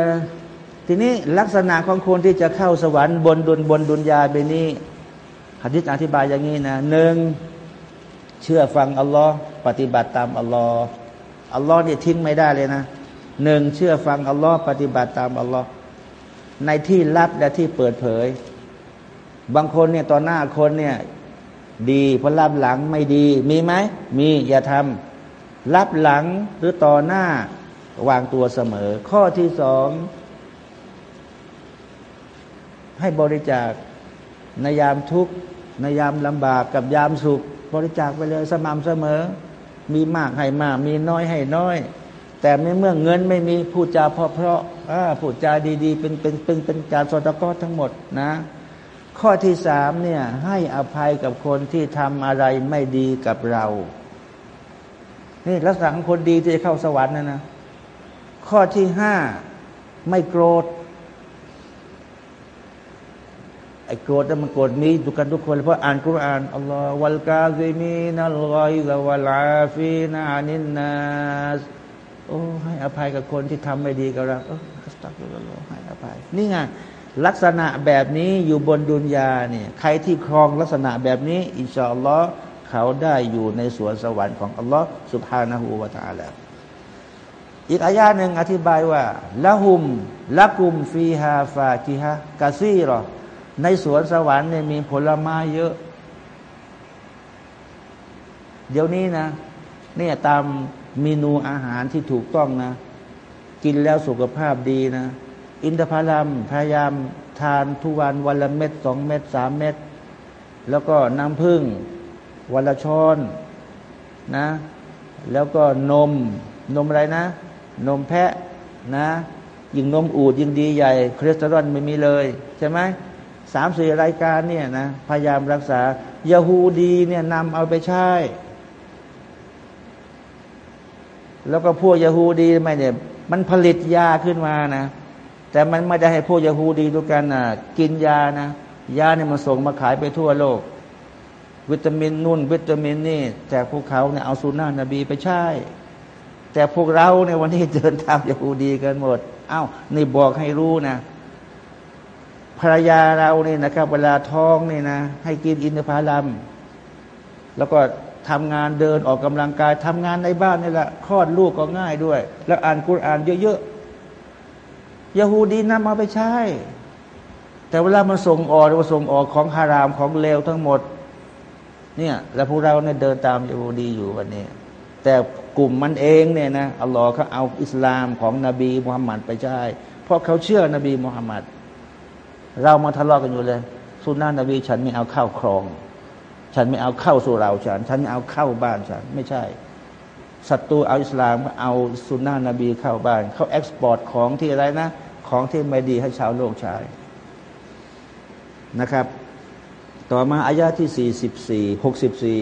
ทีนี้ลักษณะของคนที่จะเข้าสวรรค์บนดุนบนดุนยาเบนี้ฮะดิษอธิบายอย่างนี้นะหนึ่งเชื่อฟังอัลลอฮ์ปฏิบัติตามอัลลอฮ์อัลลอฮ์เนี่ยทิ้งไม่ได้เลยนะหนึ่งเชื่อฟังอัลลอฮ์ปฏิบัติตามอัลลอฮ์ในที่ลับและที่เปิดเผย บางคนเนี่ยตอนหน้าคนเนี่ยดีพอรับหลังไม่ดี มีไหมมีอย่าทำรับหลังหรือต่อหน้า วางตัวเสมอ ข้อที่สองให้บริจาคในยามทุกข์ในยามลำบากกับยามสุข บริจาคไปเลยสม่ำเสมอ มีมากให้มาก มีน้อยให้น้อย แต่ในเมื่อเงินไม่มีพูดจาเพราะเพราะพูดจาดีๆ เป็นเป็นเป็นเป็นการสอดก้อทั้งหมดนะ ข้อที่สามเนี่ยให้อภัยกับคนที่ทำอะไรไม่ดีกับเรา นี่ลักษณะของคนดีที่จะเข้าสวรรค์นะนะ ข้อที่ห้าไม่โกรธไอ้โกรธนั้นมันโกรธมีทุกกันทุกคนเพราะอ่านกุรอานอัลลอฮ์วัลกาซิมีนัลกอยซวัลอาฟีนานินนัสโอ้ให้อภัยกับคนที่ทำไม่ดีกับเราเออตักอัลลอฮ์ให้อภัย นี่ไงลักษณะแบบนี้อยู่บนดุนยาเนี่ยใครที่ครองลักษณะแบบนี้ อินชาอัลลอฮ์เขาได้อยู่ในสวนสวรรค์ของอัลลอฮ์สุบฮานะฮูวาตาลา อีกอายาหนึ่งอธิบายว่าละหุมละกุมฟีฮาฟากิฮะกาซีรอในสวนสวรรค์เนี่ยมีผลไม้เยอะ เดี๋ยวนี้นะเนี่ยตามเมนูอาหารที่ถูกต้องนะ กินแล้วสุขภาพดีนะ อินทผลัมพยายามทานทุกวันวันละเม็ดสองเม็ดสามเม็ดแล้วก็น้ำผึ้งวันละช้อนนะ แล้วก็นมนมอะไรนะ นมแพะนะยิ่งนมอูดยิ่งดีใหญ่คอเลสเตอรอลไม่มีเลย ใช่ไหมสามสี่รายการเนี่ยนะพยายามรักษายาฮูดีเนี่ยนำเอาไปใช้แล้วก็พวกยาฮูดีไม่เนี่ยมันผลิตยาขึ้นมานะ แต่มันไม่ได้ให้พวกยาฮูดีทุกกันนะกินยานะ ยาเนี่ยมันส่งมาขายไปทั่วโลก วิตามินนุ่น วิตามินนี่แต่พวกเขาเนี่ยเอาสุนานะบีไปใช้ แต่พวกเราเนี่ยวันนี้เดินตามยาฮูดีกันหมด เอา้า นี่บอกให้รู้นะ ภรรยาเราเนี่ยนะครับ เวลาท้องเนี่ยนะ ให้กินอินทผลัม แล้วก็ทำงานเดินออกกำลังกายทำงานในบ้านนี่แหละ คลอดลูกก็ง่ายด้วย แล้วอ่านกุรอานเยอะๆยาฮูดีนำมาไปใช้ แต่เวลามันส่งออกมันส่งออกของฮารามของเลวทั้งหมด เนี่ย แล้วพวกเราเนี่ยเดินตามยาฮูดีอยู่วันนี้ แต่กลุ่มมันเองเนี่ยนะอัลลอฮ์เขาเอาอิสลามของนบีมุฮัมมัดไปใช้เพราะเขาเชื่อนบีมุฮัมมัดเรามาทะเลาะกันอยู่เลยสุนนะนบีฉันไม่เอาเข้าครอง ฉันไม่เอาเข้าสุเหร่าฉัน ฉันไม่เอาเข้าบ้านฉัน ไม่ใช่ศัตรูเอาอิสลามเอาสุนนะนบีเข้าบ้าน เขา export ของที่อะไรนะ ของที่ไม่ดีให้ชาวโลกใช้นะครับ ต่อมาอายาที่สี่สิบสี่หกสิบสี่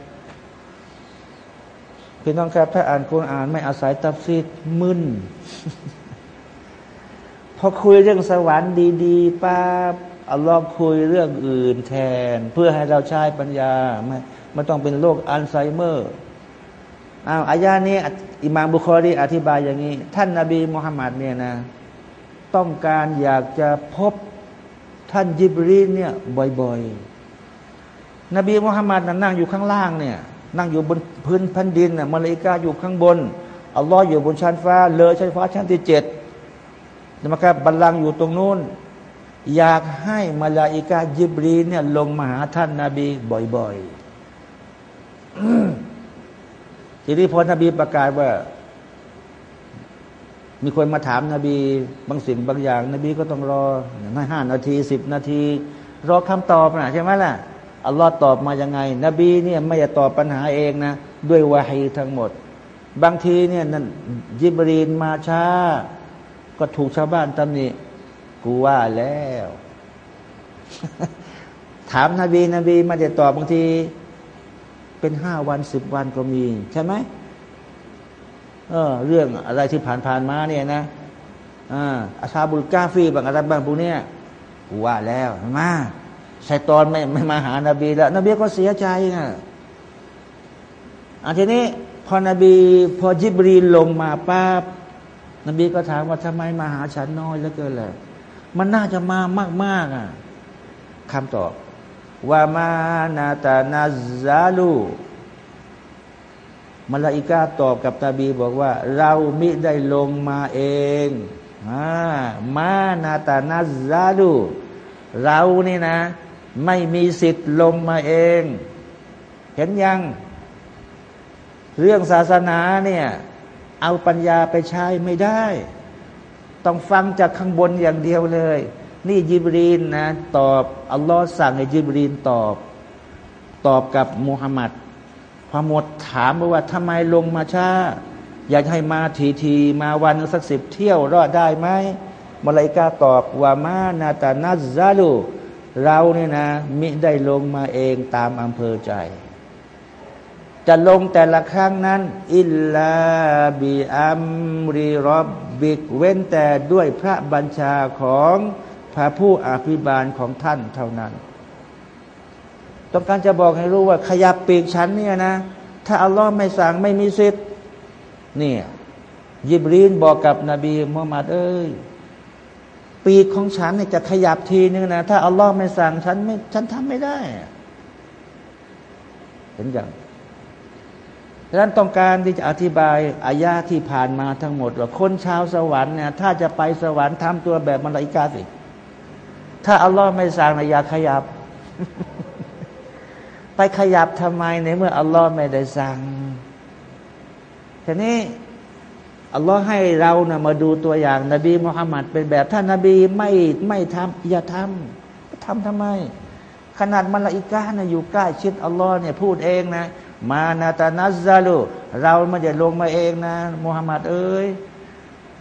พี่น้องครับถ้าอ่านคุรอ่าน ไม่อาศัยตัฟซีดมึนพอคุยเรื่องสวรรค์ดีๆป้าอัลลอฮ์คุยเรื่องอื่นแทน เพื่อให้เราใช้ปัญญาไม่ไม่ต้องเป็นโรคอัลไซเมอร์อ้าวอายานี้อิมามบุคอรีอธิบายอย่างนี้ ท่านนาบีมุฮัมมัดเนี่ยนะ ต้องการอยากจะพบท่านยิบรีนเนี่ยบ่อยๆ นบีมุฮัมมัดนั่งอยู่ข้างล่างเนี่ย นั่งอยู่บนพื้นแผ่นดินน่ะมาเลกาอยู่ข้างบนอัลลอฮ์อยู่บนชั้นฟ้า เลยชั้นฟ้าชั้นที่เจ็ดนะครับบัลลังก์อยู่ตรงนู้น อยากให้มาลาอิกายิบรีเนี่ยลงมาหาท่านนาบีบ่อยๆทีนี้พอนบีประกาศว่า มีคนมาถามนาบีบางสิ่งบางอย่าง นบีก็ต้องรอห้านาทีสิบนาที รอคำตอบนะใช่ไหมล่ะ อัลลอฮ์ตอบมายังไง นบีเนี่ยไม่จะตอบปัญหาเองนะ ด้วยวาฮีทั้งหมด บางทีเนี่ยนั่นยิบรีนมาช้า ก็ถูกชาวบ้านตำหนิกูว่าแล้ว ถามนาบีนบีมาจะตอบบางที เป็นห้าวันสิบวันก็มี ใช่ไหมเออเรื่องอะไรที่ผ่านผ่านมาเนี่ยนะอ่าอาชาบุลกาฟีบางอะไรบางพวกเนี้ยกูว่าแล้วมา ชายตอนไม่ไม่มาหานาบีแล้ว นบีก็เสียใจนะอันทีนี้พอนบีพอจิบรีลงมาป้านบีก็ถามว่าทำไมมาหาฉันน้อยเหลือเกินเลยมันน่าจะมามากๆอะคำตอบว่ามานาตานาซาลูมาลาอิกาตอบกับตาบีบอกว่า เรามิได้ลงมาเองมานาตานาซาลูเรานี่นะ ไม่มีสิทธิ์ลงมาเอง เห็นยัง เรื่องศาสนาเนี่ยเอาปัญญาไปใช้ไม่ได้ ต้องฟังจากข้างบนอย่างเดียวเลย นี่ยิบรีนนะตอบอัลลอฮ์สั่งให้ยิบรีนตอบ ตอบกับมุฮัมมัดพอหมดถามว่าทำไมลงมาช้า อยากให้มาทีทีมาวันสักสิบเที่ยวรอดได้ไหมมาลายกาตอบว่ามานาตานัซซาลู เราเนี่ยนะ มิได้ลงมาเองตามอำเภอใจ จะลงแต่ละครั้งนั้น อิลลาบิอัมรีรอบบิกเว้นแต่ด้วยพระบัญชาของพระผู้อภิบาลของท่านเท่านั้น ต้องการจะบอกให้รู้ว่า ขยับปีกฉันเนี่ยนะ ถ้าอัลลอฮ์ไม่สั่งไม่มีสิทธิ์เนี่ยยิบรีนบอกกับนบีมุฮัมมัดเอ้ย ปีกของฉันเนี่ยจะขยับทีนึงนะ ถ้าอัลลอฮ์ไม่สั่งฉันไม่ฉันทำไม่ได้ เห็นอย่างดังนั้นต้องการที่จะอธิบายอายาที่ผ่านมาทั้งหมดว่าคนชาวสวรรค์เนี่ยถ้าจะไปสวรรค์ทำตัวแบบมลาอิกาสิถ้าอัลลอฮ์ไม่สั่งนะอย่าขยับ ไปขยับทำไมในเมื่ออัลลอฮ์ไม่ได้สั่งทีนี้ อัลลอฮ์ให้เรานะมาดูตัวอย่างนบีมุฮัมมัดเป็นแบบถ้านบีไม่ไม่ทำอย่าทำทำทำไม ขนาดมลาอิกานะอยู่ใกล้ชิดอัลลอฮ์เนี่ยพูดเองนะ มานาตานัซซาลูเราไม่ได้ลงมาเองนะมุฮัมมัดเอ้ย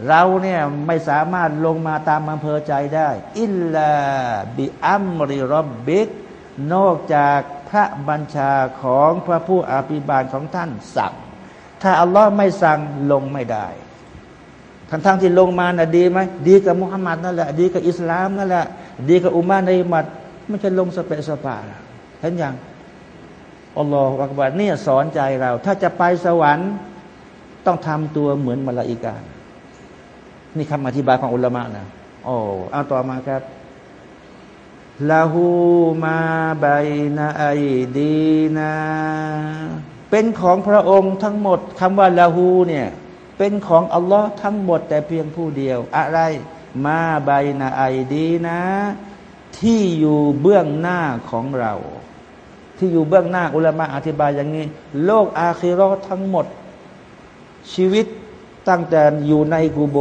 เราเนี่ยไม่สามารถลงมาตามอำเภอใจได้ อิลลาบิอัมริรบบิกนอกจากพระบัญชาของพระผู้อภิบาลของท่านสั่ง ถ้าอัลลอฮ์ไม่สั่งลงไม่ได้ทั้งทั้งที่ลงมานะดีไหมดีกับมุฮัมมัดนั่นแหละดีกับอิสลามนั่นแหละดีกับอุมาในมัดไม่ใช่ลงสเปสปาเห็นยังอัลลอฮฺอักบารเนี่ยสอนใจเรา ถ้าจะไปสวรรค์ต้องทำตัวเหมือนมลาอิกานี่คำอธิบายของอุลามะนะโอ้เอาต่อมาครับลาหูมาไบนาไอดีนา เป็นของพระองค์ทั้งหมดคำว่าลาหูเนี่ยเป็นของอัลลอฮ์ทั้งหมดแต่เพียงผู้เดียว อะไร มาใบนาไอดีนะ ที่อยู่เบื้องหน้าของเรา ที่อยู่เบื้องหน้าอุลามะอธิบายอย่างนี้ โลกอาคิรอทั้งหมด ชีวิตตั้งแต่อยู่ในกูโบ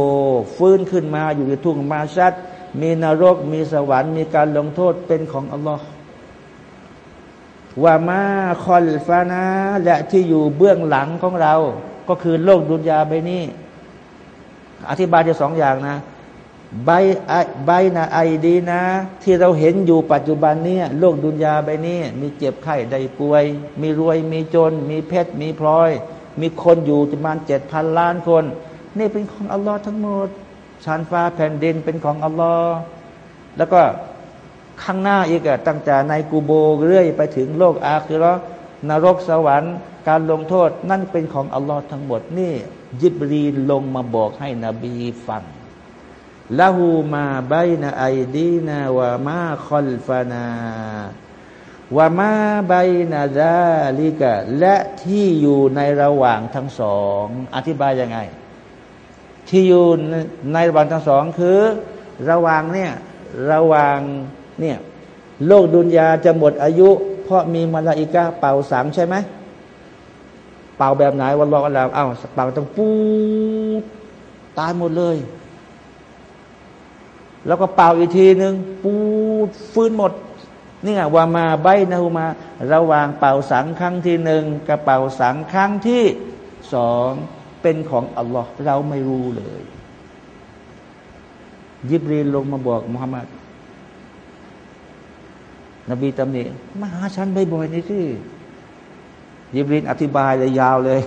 ฟื้นขึ้นมาอยู่ในทุ่งมาชัดมีนรกมีสวรรค์มีการลงโทษเป็นของอัลลอฮ์ ว่ามาคอลฟานาและที่อยู่เบื้องหลังของเรา ก็คือโลกดุนยาใบนี้ อธิบายจะสองอย่างนะใบใบนะไอดีนะ ที่เราเห็นอยู่ปัจจุบันนี้โลกดุนยาใบนี้ มีเจ็บไข้ได้ป่วย มีรวยมีจน มีเพชรมีพลอย มีคนอยู่ประมาณเจ็ดพันล้านคน นี่เป็นของอัลลอฮ์ทั้งหมดชานฟ้าแผ่นดินเป็นของอัลลอฮ์แล้วก็ ข้างหน้าอีกอะตั้งแต่ในกูโบเรื่อยไปถึงโลกอาคิรอนรกสวรรค์ การลงโทษนั่นเป็นของอัลลอฮ์ทั้งหมดนี่ยิบรีลงมาบอกให้นบีฟังละหูมาใบนาไอดีนาวามาคอลฟานาวามาใบนาดาลิกะและที่อยู่ในระหว่างทั้งสอง อธิบายยังไง ที่อยู่ในระหว่างทั้งสองคือ ระหว่างเนี่ยระหว่าง เนี่ยโลกดุนยาจะหมดอายุ เพราะมีมาลาอิกาเป่าสังใช่ไหมเป่าแบบไหนวันรอกันแล้วอ้าวเป่าต้องปูตายหมดเลย แล้วก็เป่าอีกทีหนึ่งปูฟื้นหมดนี่ไงว่ามาใบนาหูมา ระหว่างเป่าสังครั้งที่หนึ่งกับเป่าสังครั้งที่สองเป็นของอัลลอฮ์เราไม่รู้เลย ยิบรีลงมาบอกมุฮัมมัด นบีตำหนิมาหาฉันบ่อยๆนี่สิยิบรินอธิบายเลยยาวเลย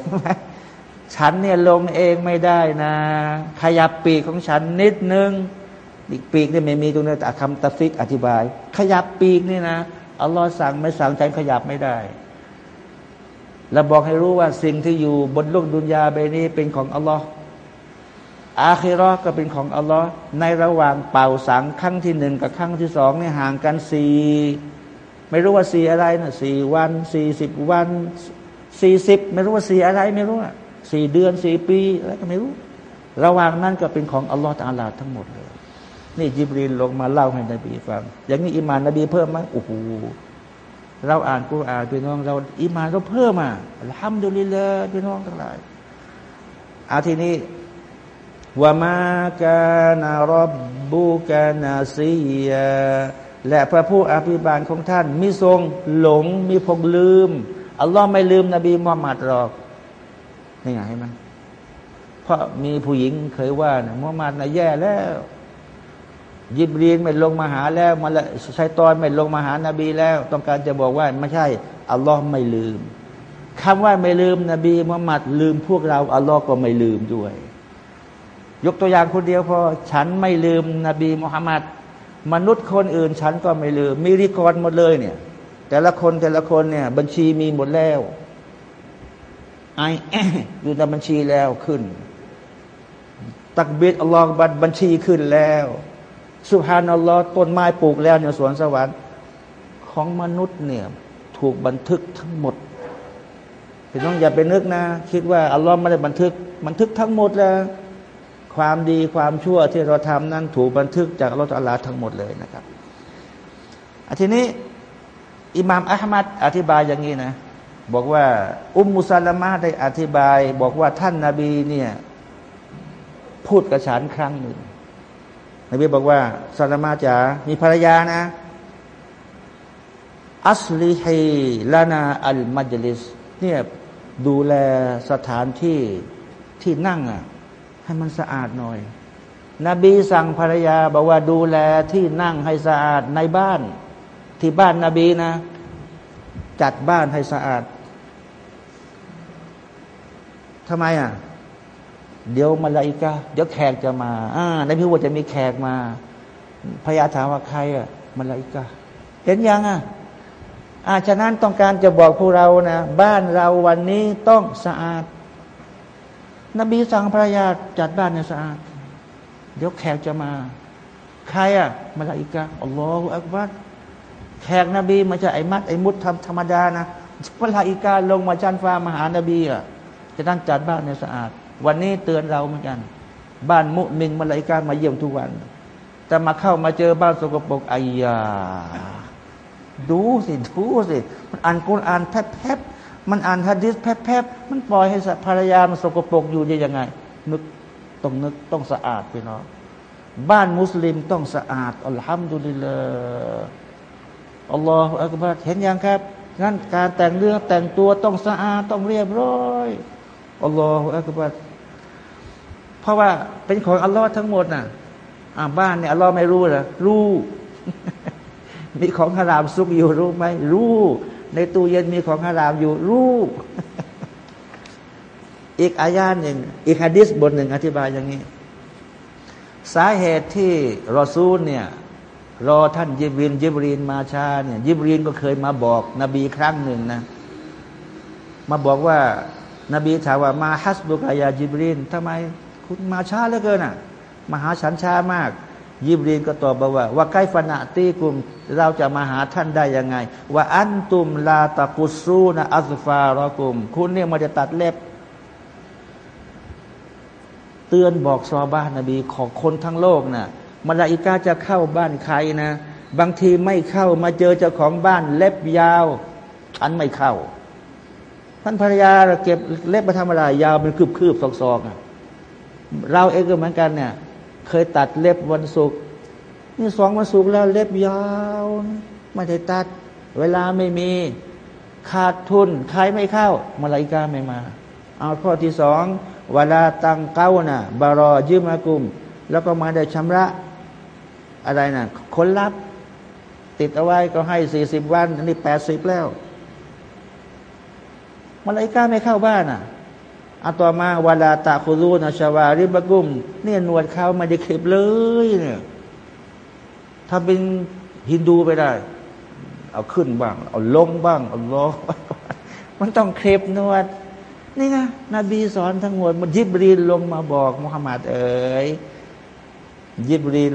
ฉันเนี่ยลงเองไม่ได้นะ ขยับปีกของฉันนิดนึง อีกปีกนี่ไม่มีตรงนี้แต่คำตัดซิกอธิบาย ขยับปีกนี่นะอัลลอฮ์สั่งไม่สั่งฉันขยับไม่ได้ แล้วบอกให้รู้ว่าสิ่งที่อยู่บนโลกดุนยาใบนี้เป็นของอัลลอฮ์อาคิรอก็เป็นของอัลลอฮ์ในระหว่างเป่าสังครั้งที่หนึ่งกับครั้งที่สองเนี่ยห่างกันสี่ ไม่รู้ว่าสี่อะไรนะสี่วันสี่สิบวันสี่สิบไม่รู้ว่าสี่อะไรไม่รู้สี่เดือนสี่ปีอะไรก็ไม่รู้ ระหว่างนั้นก็เป็นของอัลลอฮ์ตาลาทั้งหมดเลยนี่จิบรีนลงมาเล่าให้นบีฟัง อย่างนี้อิมานนบีเพิ่มไหมโอ้โหเราอ่านกุรอานพี่น้อง เราอิมานเราเพิ่มอะทำดุลิลละพี่น้องทั้งหลายอาทีนี้ว่ามากานารบบุกานาซีย และพระผู้อภิบาลของท่านมีทรงหลงมีพกลืม อัลลอฮ์ไม่ลืมนบีมุฮัมมัดหรอกนี่ไงเห็นไหมเพราะมีผู้หญิงเคยว่านะมุฮัมมัดน่ะแย่แล้ว ยิบรีนไม่ลงมาหาแล้วมาละชัยตอนไม่ลงมาหานาบีแล้ว ต้องการจะบอกว่าไม่ใช่ อัลลอฮ์ไม่ลืมคำว่าไม่ลืมนบีมุฮัมมัดลืมพวกเรา อัลลอฮ์ก็ไม่ลืมด้วย ยกตัวอย่างคนเดียวพอฉันไม่ลืมนบีมุฮัมมัด มนุษย์คนอื่นฉันก็ไม่ลืม มีรีกรหมดเลยเนี่ย แต่ละคนแต่ละคนเนี่ย บัญชีมีหมดแล้วไออยู่ในบัญชีแล้วขึ้น ตักบิดอัลลอฮ์บัญชีขึ้นแล้วสุฮานัลลอฮ์ต้นไม้ปลูกแล้วในสวนสวรรค์ของมนุษย์เนี่ย ถูกบันทึกทั้งหมดพี่น้องอย่าไปนึกนะ คิดว่าอัลลอฮ์ไม่ได้บันทึก บันทึกทั้งหมดแล้ว ความดีความชั่วที่เราทำนั้นถูกบันทึกจากอัลลอฮฺทั้งหมดเลยนะครับอทีนี้อิหม่ามอัลมัดอธิบายอย่างนี้นะบอกว่า อุมมุสลามะได้อธิบาย บอกว่าท่านนาบีเนี่ยพูดกับฉันครั้งหนึ่งนบีบอกว่าซาลามาจ๋ามีภรรยานะ อัสลิฮีลานาอัลมัจลิสเนี่ยดูแลสถานที่ที่นั่งอะ ให้มันสะอาดหน่อย นบีสั่งภรรยาบอกว่าดูแลที่นั่งให้สะอาดในบ้าน ที่บ้านนาบีนะ จัดบ้านให้สะอาดทำไมอะ เดี๋ยวมาลาอิกาเดี๋ยวแขกจะมาอ่าในพิวจะมีแขกมาพยาถามว่าใครอะมาลาอิกาเห็นยังอะอาฉะนั้นต้องการจะบอกพวกเรานะ บ้านเราวันนี้ต้องสะอาด นบีสั่งภรรยาจัดบ้านในสะอาด เดี๋ยวแขกจะมา ใครอะมาลาอิกาอัลลอฮฺอักบัรแขกนบีไม่ใช่ไอ้มัดไอ้มุดทำธรรมดานะมาลาอิกาลงมาจันฟ้ามาหานบีอะจะต้องจัดบ้านในสะอาด วันนี้เตือนเราเหมือนกัน บ้านมุมินมาลาอิกามาเยี่ยมทุกวัน แต่มาเข้ามาเจอบ้านสกปรกอายาดูสิดูสิมันอ่านกุรอานแพบ มันอ่านฮะดิษแพบๆมันปล่อยให้ภรรยามันสกปรกอยู่ได้ยังไง นึกต้องนึกต้องสะอาดพี่น้องบ้านมุสลิมต้องสะอาดอัลฮัมดุลิลลาห์อัลลอฮฺอักบารเห็นยังครับงั้นการแต่งเรื่องแต่งตัวต้องสะอาดต้องเรียบร้อยอัลลอฮฺอักบารเพราะว่าเป็นของอัลลอฮ์ทั้งหมดน่ะอ่าบ้านเนี่ยอัลลอฮ์ไม่รู้หรอรู้ มีของฮารามซุกอยู่รู้ไหมรู้ ในตู้เย็นมีของฮารามอยู่รูป อีกอายาหนึ่งอีกฮะดิษบทหนึ่งอธิบายอย่างนี้ สาเหตุที่รอซูลเนี่ยรอท่านยิบรีนยิบรีนมาชาเนี่ยยิบรีนก็เคยมาบอก นบีครั้งหนึ่งนะ มาบอกว่า นบีถามว่ามาฮัสบุกายายิบรีนทำไมคุณมาช้าเหลือเกินอะมาหาฉันช้ามาก ยิบรีนก็ตอบบอกว่า ว่าใกล้ฟนาตีกุมเราจะมาหาท่านได้ยังไง ว่าอันตุมลาตะกุสูนะอัลฟารอกุม คุณเนี่ยมันจะตัดเล็บ เตือนบอกซอบ้านนบีของคนทั้งโลกนะ่ะมาลาอิกาจะเข้าบ้านใครนะ บางทีไม่เข้ามาเจอเจ้าของบ้านเล็บยาวฉันไม่เข้า ท่านภรรยาเก็บเล็บมาทำอะไรยาวเป็นคืบคืบซอกๆเราเองก็เหมือนกันเนี่ย เคยตัดเล็บวันศุกร์นี่สองวันศุกร์แล้วเล็บยาวไม่ได้ตัด เวลาไม่มีขาดทุนใครไม่เข้ามาลายกาไม่มา เอาข้อที่สองเวลาตังเก้าน่ะ บารอยืมมากุม แล้วก็มาได้ชำระ อะไรนะ่ะคนรับ ติดเอาไว้ก็ให้สี่สิบวัน อันนี้แปดสิบแล้วมาลายกาไม่เข้าบ้านอะ อาต่อมาวาลาตาคุรูนะชาวาริบกุมเนี่ยนวดเขาไม่ได้เข็บเลยเนี่ยถ้าเป็นฮินดูไปได้ เอาขึ้นบ้าง เอาลงบ้าง เอาลงมันต้องเคลบนวด นี่นะนบีสอนทั้งหมดมันยิบรีนลงมาบอกมุฮัมมัดเอ๋ยยิบรีน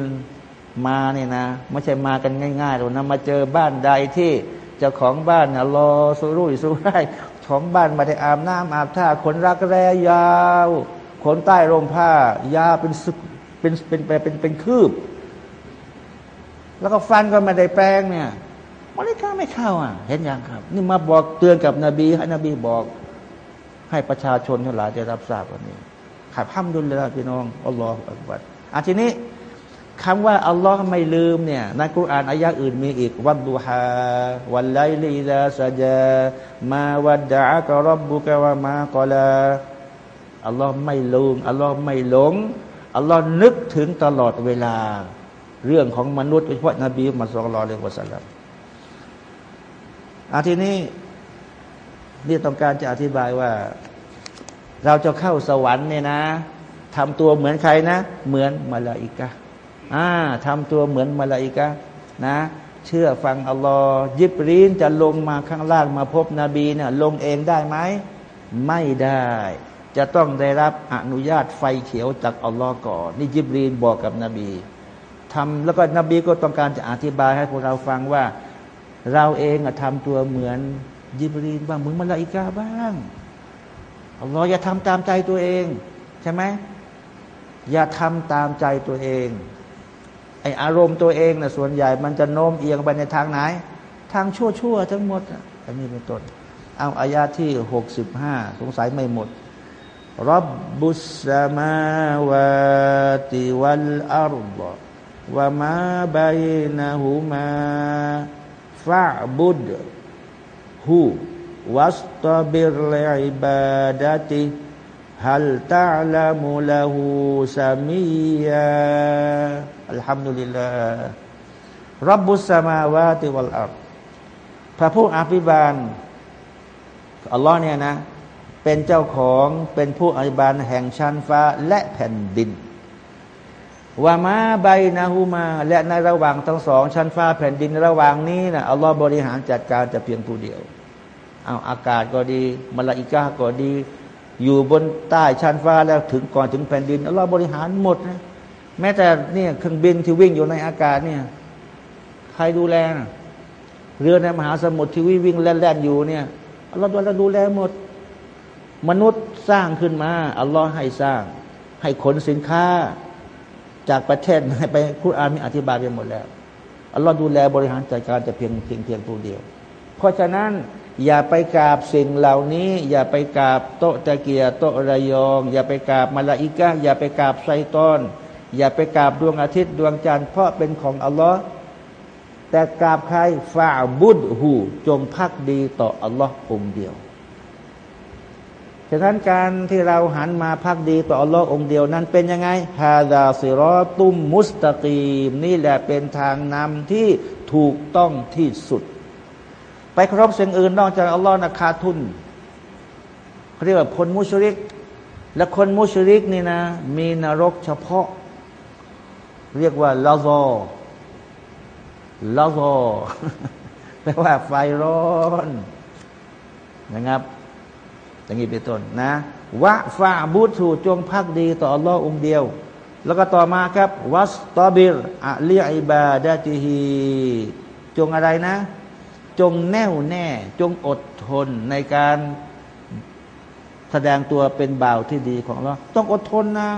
มาเนี่ยนะไม่ใช่มากันง่ายๆหรอกนะมาเจอบ้านใดที่เจ้าของบ้านนะรอสู้รุ่ยสู้ไร้ ของบ้านมาได้อาบน้ำอาบท่าขนรักแร้ยาวขนใต้ร่มผ้ายาวเป็นเป็นเป็นเป็นเป็นเป็นคืบ แล้วก็ฟันก็ไม่ได้แปลงเนี่ยมาริกาไม่เข้าอะ เห็นยังครับ นี่มาบอกเตือนกับนบีให้นบีบอก ให้ประชาชนทั้งหลายได้รับทราบวันนี้ขับห้ามดุลเลยพี่น้องอัลลอฮฺอักบัดอะทีนี้ คำว่าอัลลอฮ์ไม่ลืมเนี่ยในกุรอานอายะอื่นมีอีกวัดดูฮาวันไลลีลาสจามาวัดดะกรับบุกวามากอลาอัลลอฮ์ไม่ลืมอัลลอฮ์ไม่หลงอัลลอฮ์นึกถึงตลอดเวลา เรื่องของมนุษย์โดยเฉพาะนบีมุฮัมมัดสุลลัลเลวะสัลลัมอาทีนี้นี่ต้องการจะอธิบายว่า เราจะเข้าสวรรค์เนี่ยนะทำตัวเหมือนใครนะ เหมือนมาลาอิกะ อ่าทำตัวเหมือนมาลาอิกะนะ เชื่อฟังอัลลอฮ์ยิบรีนจะลงมาข้างล่างมาพบนบีเนี่ยลงเองได้ไหม ไม่ได้ จะต้องได้รับอนุญาตไฟเขียวจากอัลลอฮ์ก่อน นี่ยิบรีนบอกกับนบีทำแล้วก็นบีก็ต้องการจะอธิบายให้พวกเราฟังว่า เราเองอะทำตัวเหมือนยิบรีนบ้างเหมือนมาลาอิกาบ้างอัลลอฮ์อย่าทำตามใจตัวเอง ใช่ไหมอย่าทำตามใจตัวเอง ไออารมณ์ตัวเองนะส่วนใหญ่มันจะโน้มเอียงไปในทางไหน ทางชั่วชั่วทั้งหมดอันนี้เป็นต้นเอาอายาที่หกสิบห้าสงสัยไม่หมดรับบุษมาวาติวัลอารบวะมาบัยนะหูมาฟะบุดหูวัสตบิรลอิบาดติ ฮัลตะลามุลาหูสามียาอัลฮัมดุลิลลาห์รับบุษมาวาติวัลอัรพระผู้อภิบาลอัลลอฮ์เนี่ยนะ เป็นเจ้าของเป็นผู้อภิบาลแห่งชั้นฟ้าและแผ่นดินวามาใบนาหูมา และในระหว่างทั้งสอง ชั้นฟ้าแผ่นดินระหว่างนี้นะอัลลอฮ์บริหารจัดการจะเพียงผู้เดียว เอาอากาศก็ดีมลาอิกาก็ดี อยู่บนใต้ชั้นฟ้าแล้วถึงก่อนถึงแผ่นดินอัลลอฮ์บริหารหมดนะแม้แต่เนี่ยเครื่องบินที่วิ่งอยู่ในอากาศเนี่ยใครดูแลนะเรือในมหาสมุทรที่วิ่งวิ่งแล่นๆอยู่เนี่ยอัลลอฮ์ดูแลหมด มนุษย์สร้างขึ้นมาอัลลอฮ์ให้สร้าง ให้ขนสินค้า จากประเทศไปคุรานมีอธิบายไปหมดแล้วอัลลอฮ์ดูแลบริหารจัดการจะเพียงเพียงเพียงผู้เดียว เพราะฉะนั้น อย่าไปกราบสิ่งเหล่านี้ อย่าไปกราบโตตะเกียโตระยอง อย่าไปกราบมาลาอิกะอย่าไปกราบไซตอน อย่าไปกราบดวงอาทิตย์ดวงจันทร์เพราะเป็นของอัลลอฮ์แต่กราบใครฟาบุดหูจงพักดีต่ออัลลอฮ์องเดียวฉะนั้นการที่เราหันมาพักดีต่ออัลลอฮ์องเดียวนั้นเป็นยังไงฮาดาซิรอตุมมุสตะกีม นี่แหละเป็นทางนำที่ถูกต้องที่สุด ไปครบสิ่งอื่นนอกจากอัลลอฮ์นะคาทุนเขาเรียกว่าคนมุชริก และคนมุชริกนี่นะ มีนรกเฉพาะ เรียกว่าลาโซลาโซแปลว่าไฟร้อนนะครับอย่างนี้เป็นต้นนะวะฟาบูตูจงพักดีต่ออัลลอฮ์องเดียว แล้วก็ต่อมาครับ วัสตอบิรอะลีอิบาดะติฮีจงอะไรนะ จงแน่วแน่ จงอดทนในการแสดงตัวเป็นบ่าวที่ดีของเรา ต้องอดทนนะ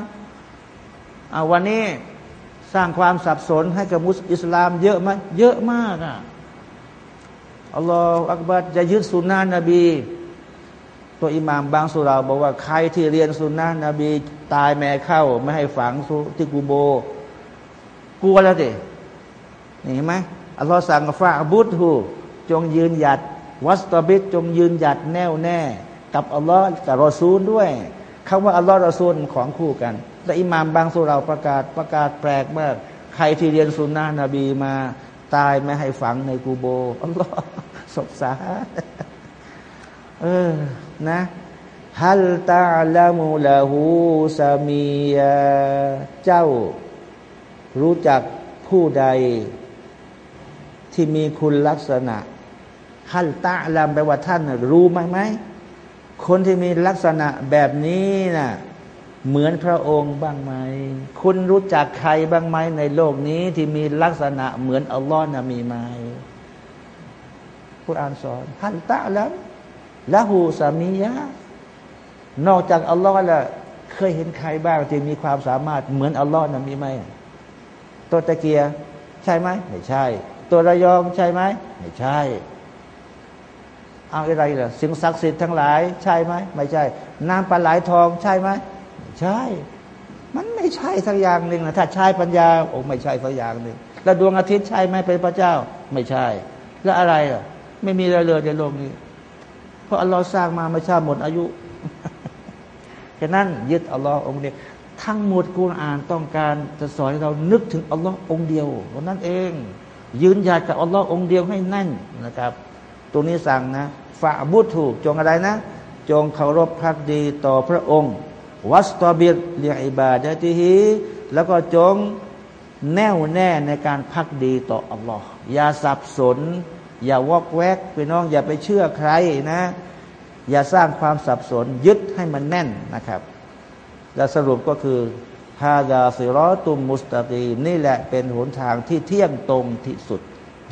เอาวันนี้สร้างความสับสนให้กับมุสอิสลาม เยอะไหมเยอะมากอะอัลลอฮฺอักบัดจะยึดสุนนะนบี ตัวอิหม่ามบางสุราบอกว่าใครที่เรียนสุนนะนบี ตายแม่เข้า ไม่ให้ฝังที่กูโบ กลัวแล้วดิเห็นไหมอัลลอฮฺสั่งฟาบุตหู จงยืนหยัด วัสตบิดจงยืนหยัดแน่วแน่ กับอัลลอฮ์กับรอซูลด้วยคำว่าอัลลอฮ์รอซูลของคู่กัน แต่อิหม่ามบางสุราประกาศประกาศแปลกมากใครที่เรียนสุนนะนบีมาตายไม่ให้ฝังในกูโบอัลลอฮ์สบสาเออนะฮัลตาลามูลาหูสามียเจ้า รู้จักผู้ใดที่มีคุณลักษณะ ฮัลตาลามแปลว่าท่านรู้ไหมไหมคนที่มีลักษณะแบบนี้นะ่ะเหมือนพระองค์บ้างไหม คุณรู้จักใครบ้างไหมในโลกนี้ที่มีลักษณะเหมือนอัลลอฮ์นะมีไหมคุณอ่านสอนฮันตะแล้วละหูสามียะนอกจากอัลลอฮ์ละเคยเห็นใครบ้างที่มีความสามารถเหมือนอัลลอฮ์นะมีไหมตัวตะเกียใช่ไหมไม่ใช่ ตัวระยองใช่ไหมไม่ใช่ เอาอะไรล่ะ สิ่งศักดิ์สิทธิ์ทั้งหลาย ใช่ไหมไม่ใช่ น้ำปลาไหลทองใช่ไหมใช่ มันไม่ใช่สักอย่างหนึ่งนะถ้าใช้ปัญญาโอ้ไม่ใช่สักอย่างหนึ่งแล้วดวงอาทิตย์ใช่ไหมเป็นพระเจ้า ไม่ใช่ แล้วอะไรอะ ไม่มีอะไรเลยในโลกนี้ เพราะอัลลอฮ์สร้างมาไม่ใช่หมดอายุฉะนั้นยึดอัลลอฮ์องเดียวทั้งหมดกุรอานต้องการจะสอนเรานึกถึงอัลลอฮ์องเดียววันนั้นเอง ยืนหยัดกับอัลลอฮ์องเดียวให้แน่นนะครับ ตรงนี้สั่งนะฝาบุตถูกจงอะไรนะ จงเคารพพักดีต่อพระองค์ วัสตอบิรเลียอิบาดะติฮีแล้วก็จงแน่วแน่ในการพักดีต่ออัลลอฮ์อย่าสับสน อย่าวอกแวกพี่น้องอย่าไปเชื่อใครนะ อย่าสร้างความสับสนยึดให้มันแน่นนะครับและสรุปก็คือฮาดาซิรอตุมมุสตะกีนี่แหละเป็นหนทางที่เที่ยงตรงที่สุด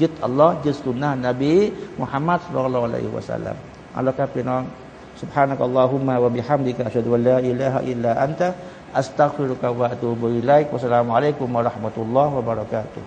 ยึดอัลลอฮ์ยึดสุนนะนบีมุฮัมมัดสุลลัลอะลัยฮิวะสัลลัมอัลลอฮ์ครับพี่น้อง سبحانك اللهم وبحمدك أشهد أن لا إله إلا أنت أستغفرك وأتوب إليك والسلام عليكم ورحمة الله وبركاته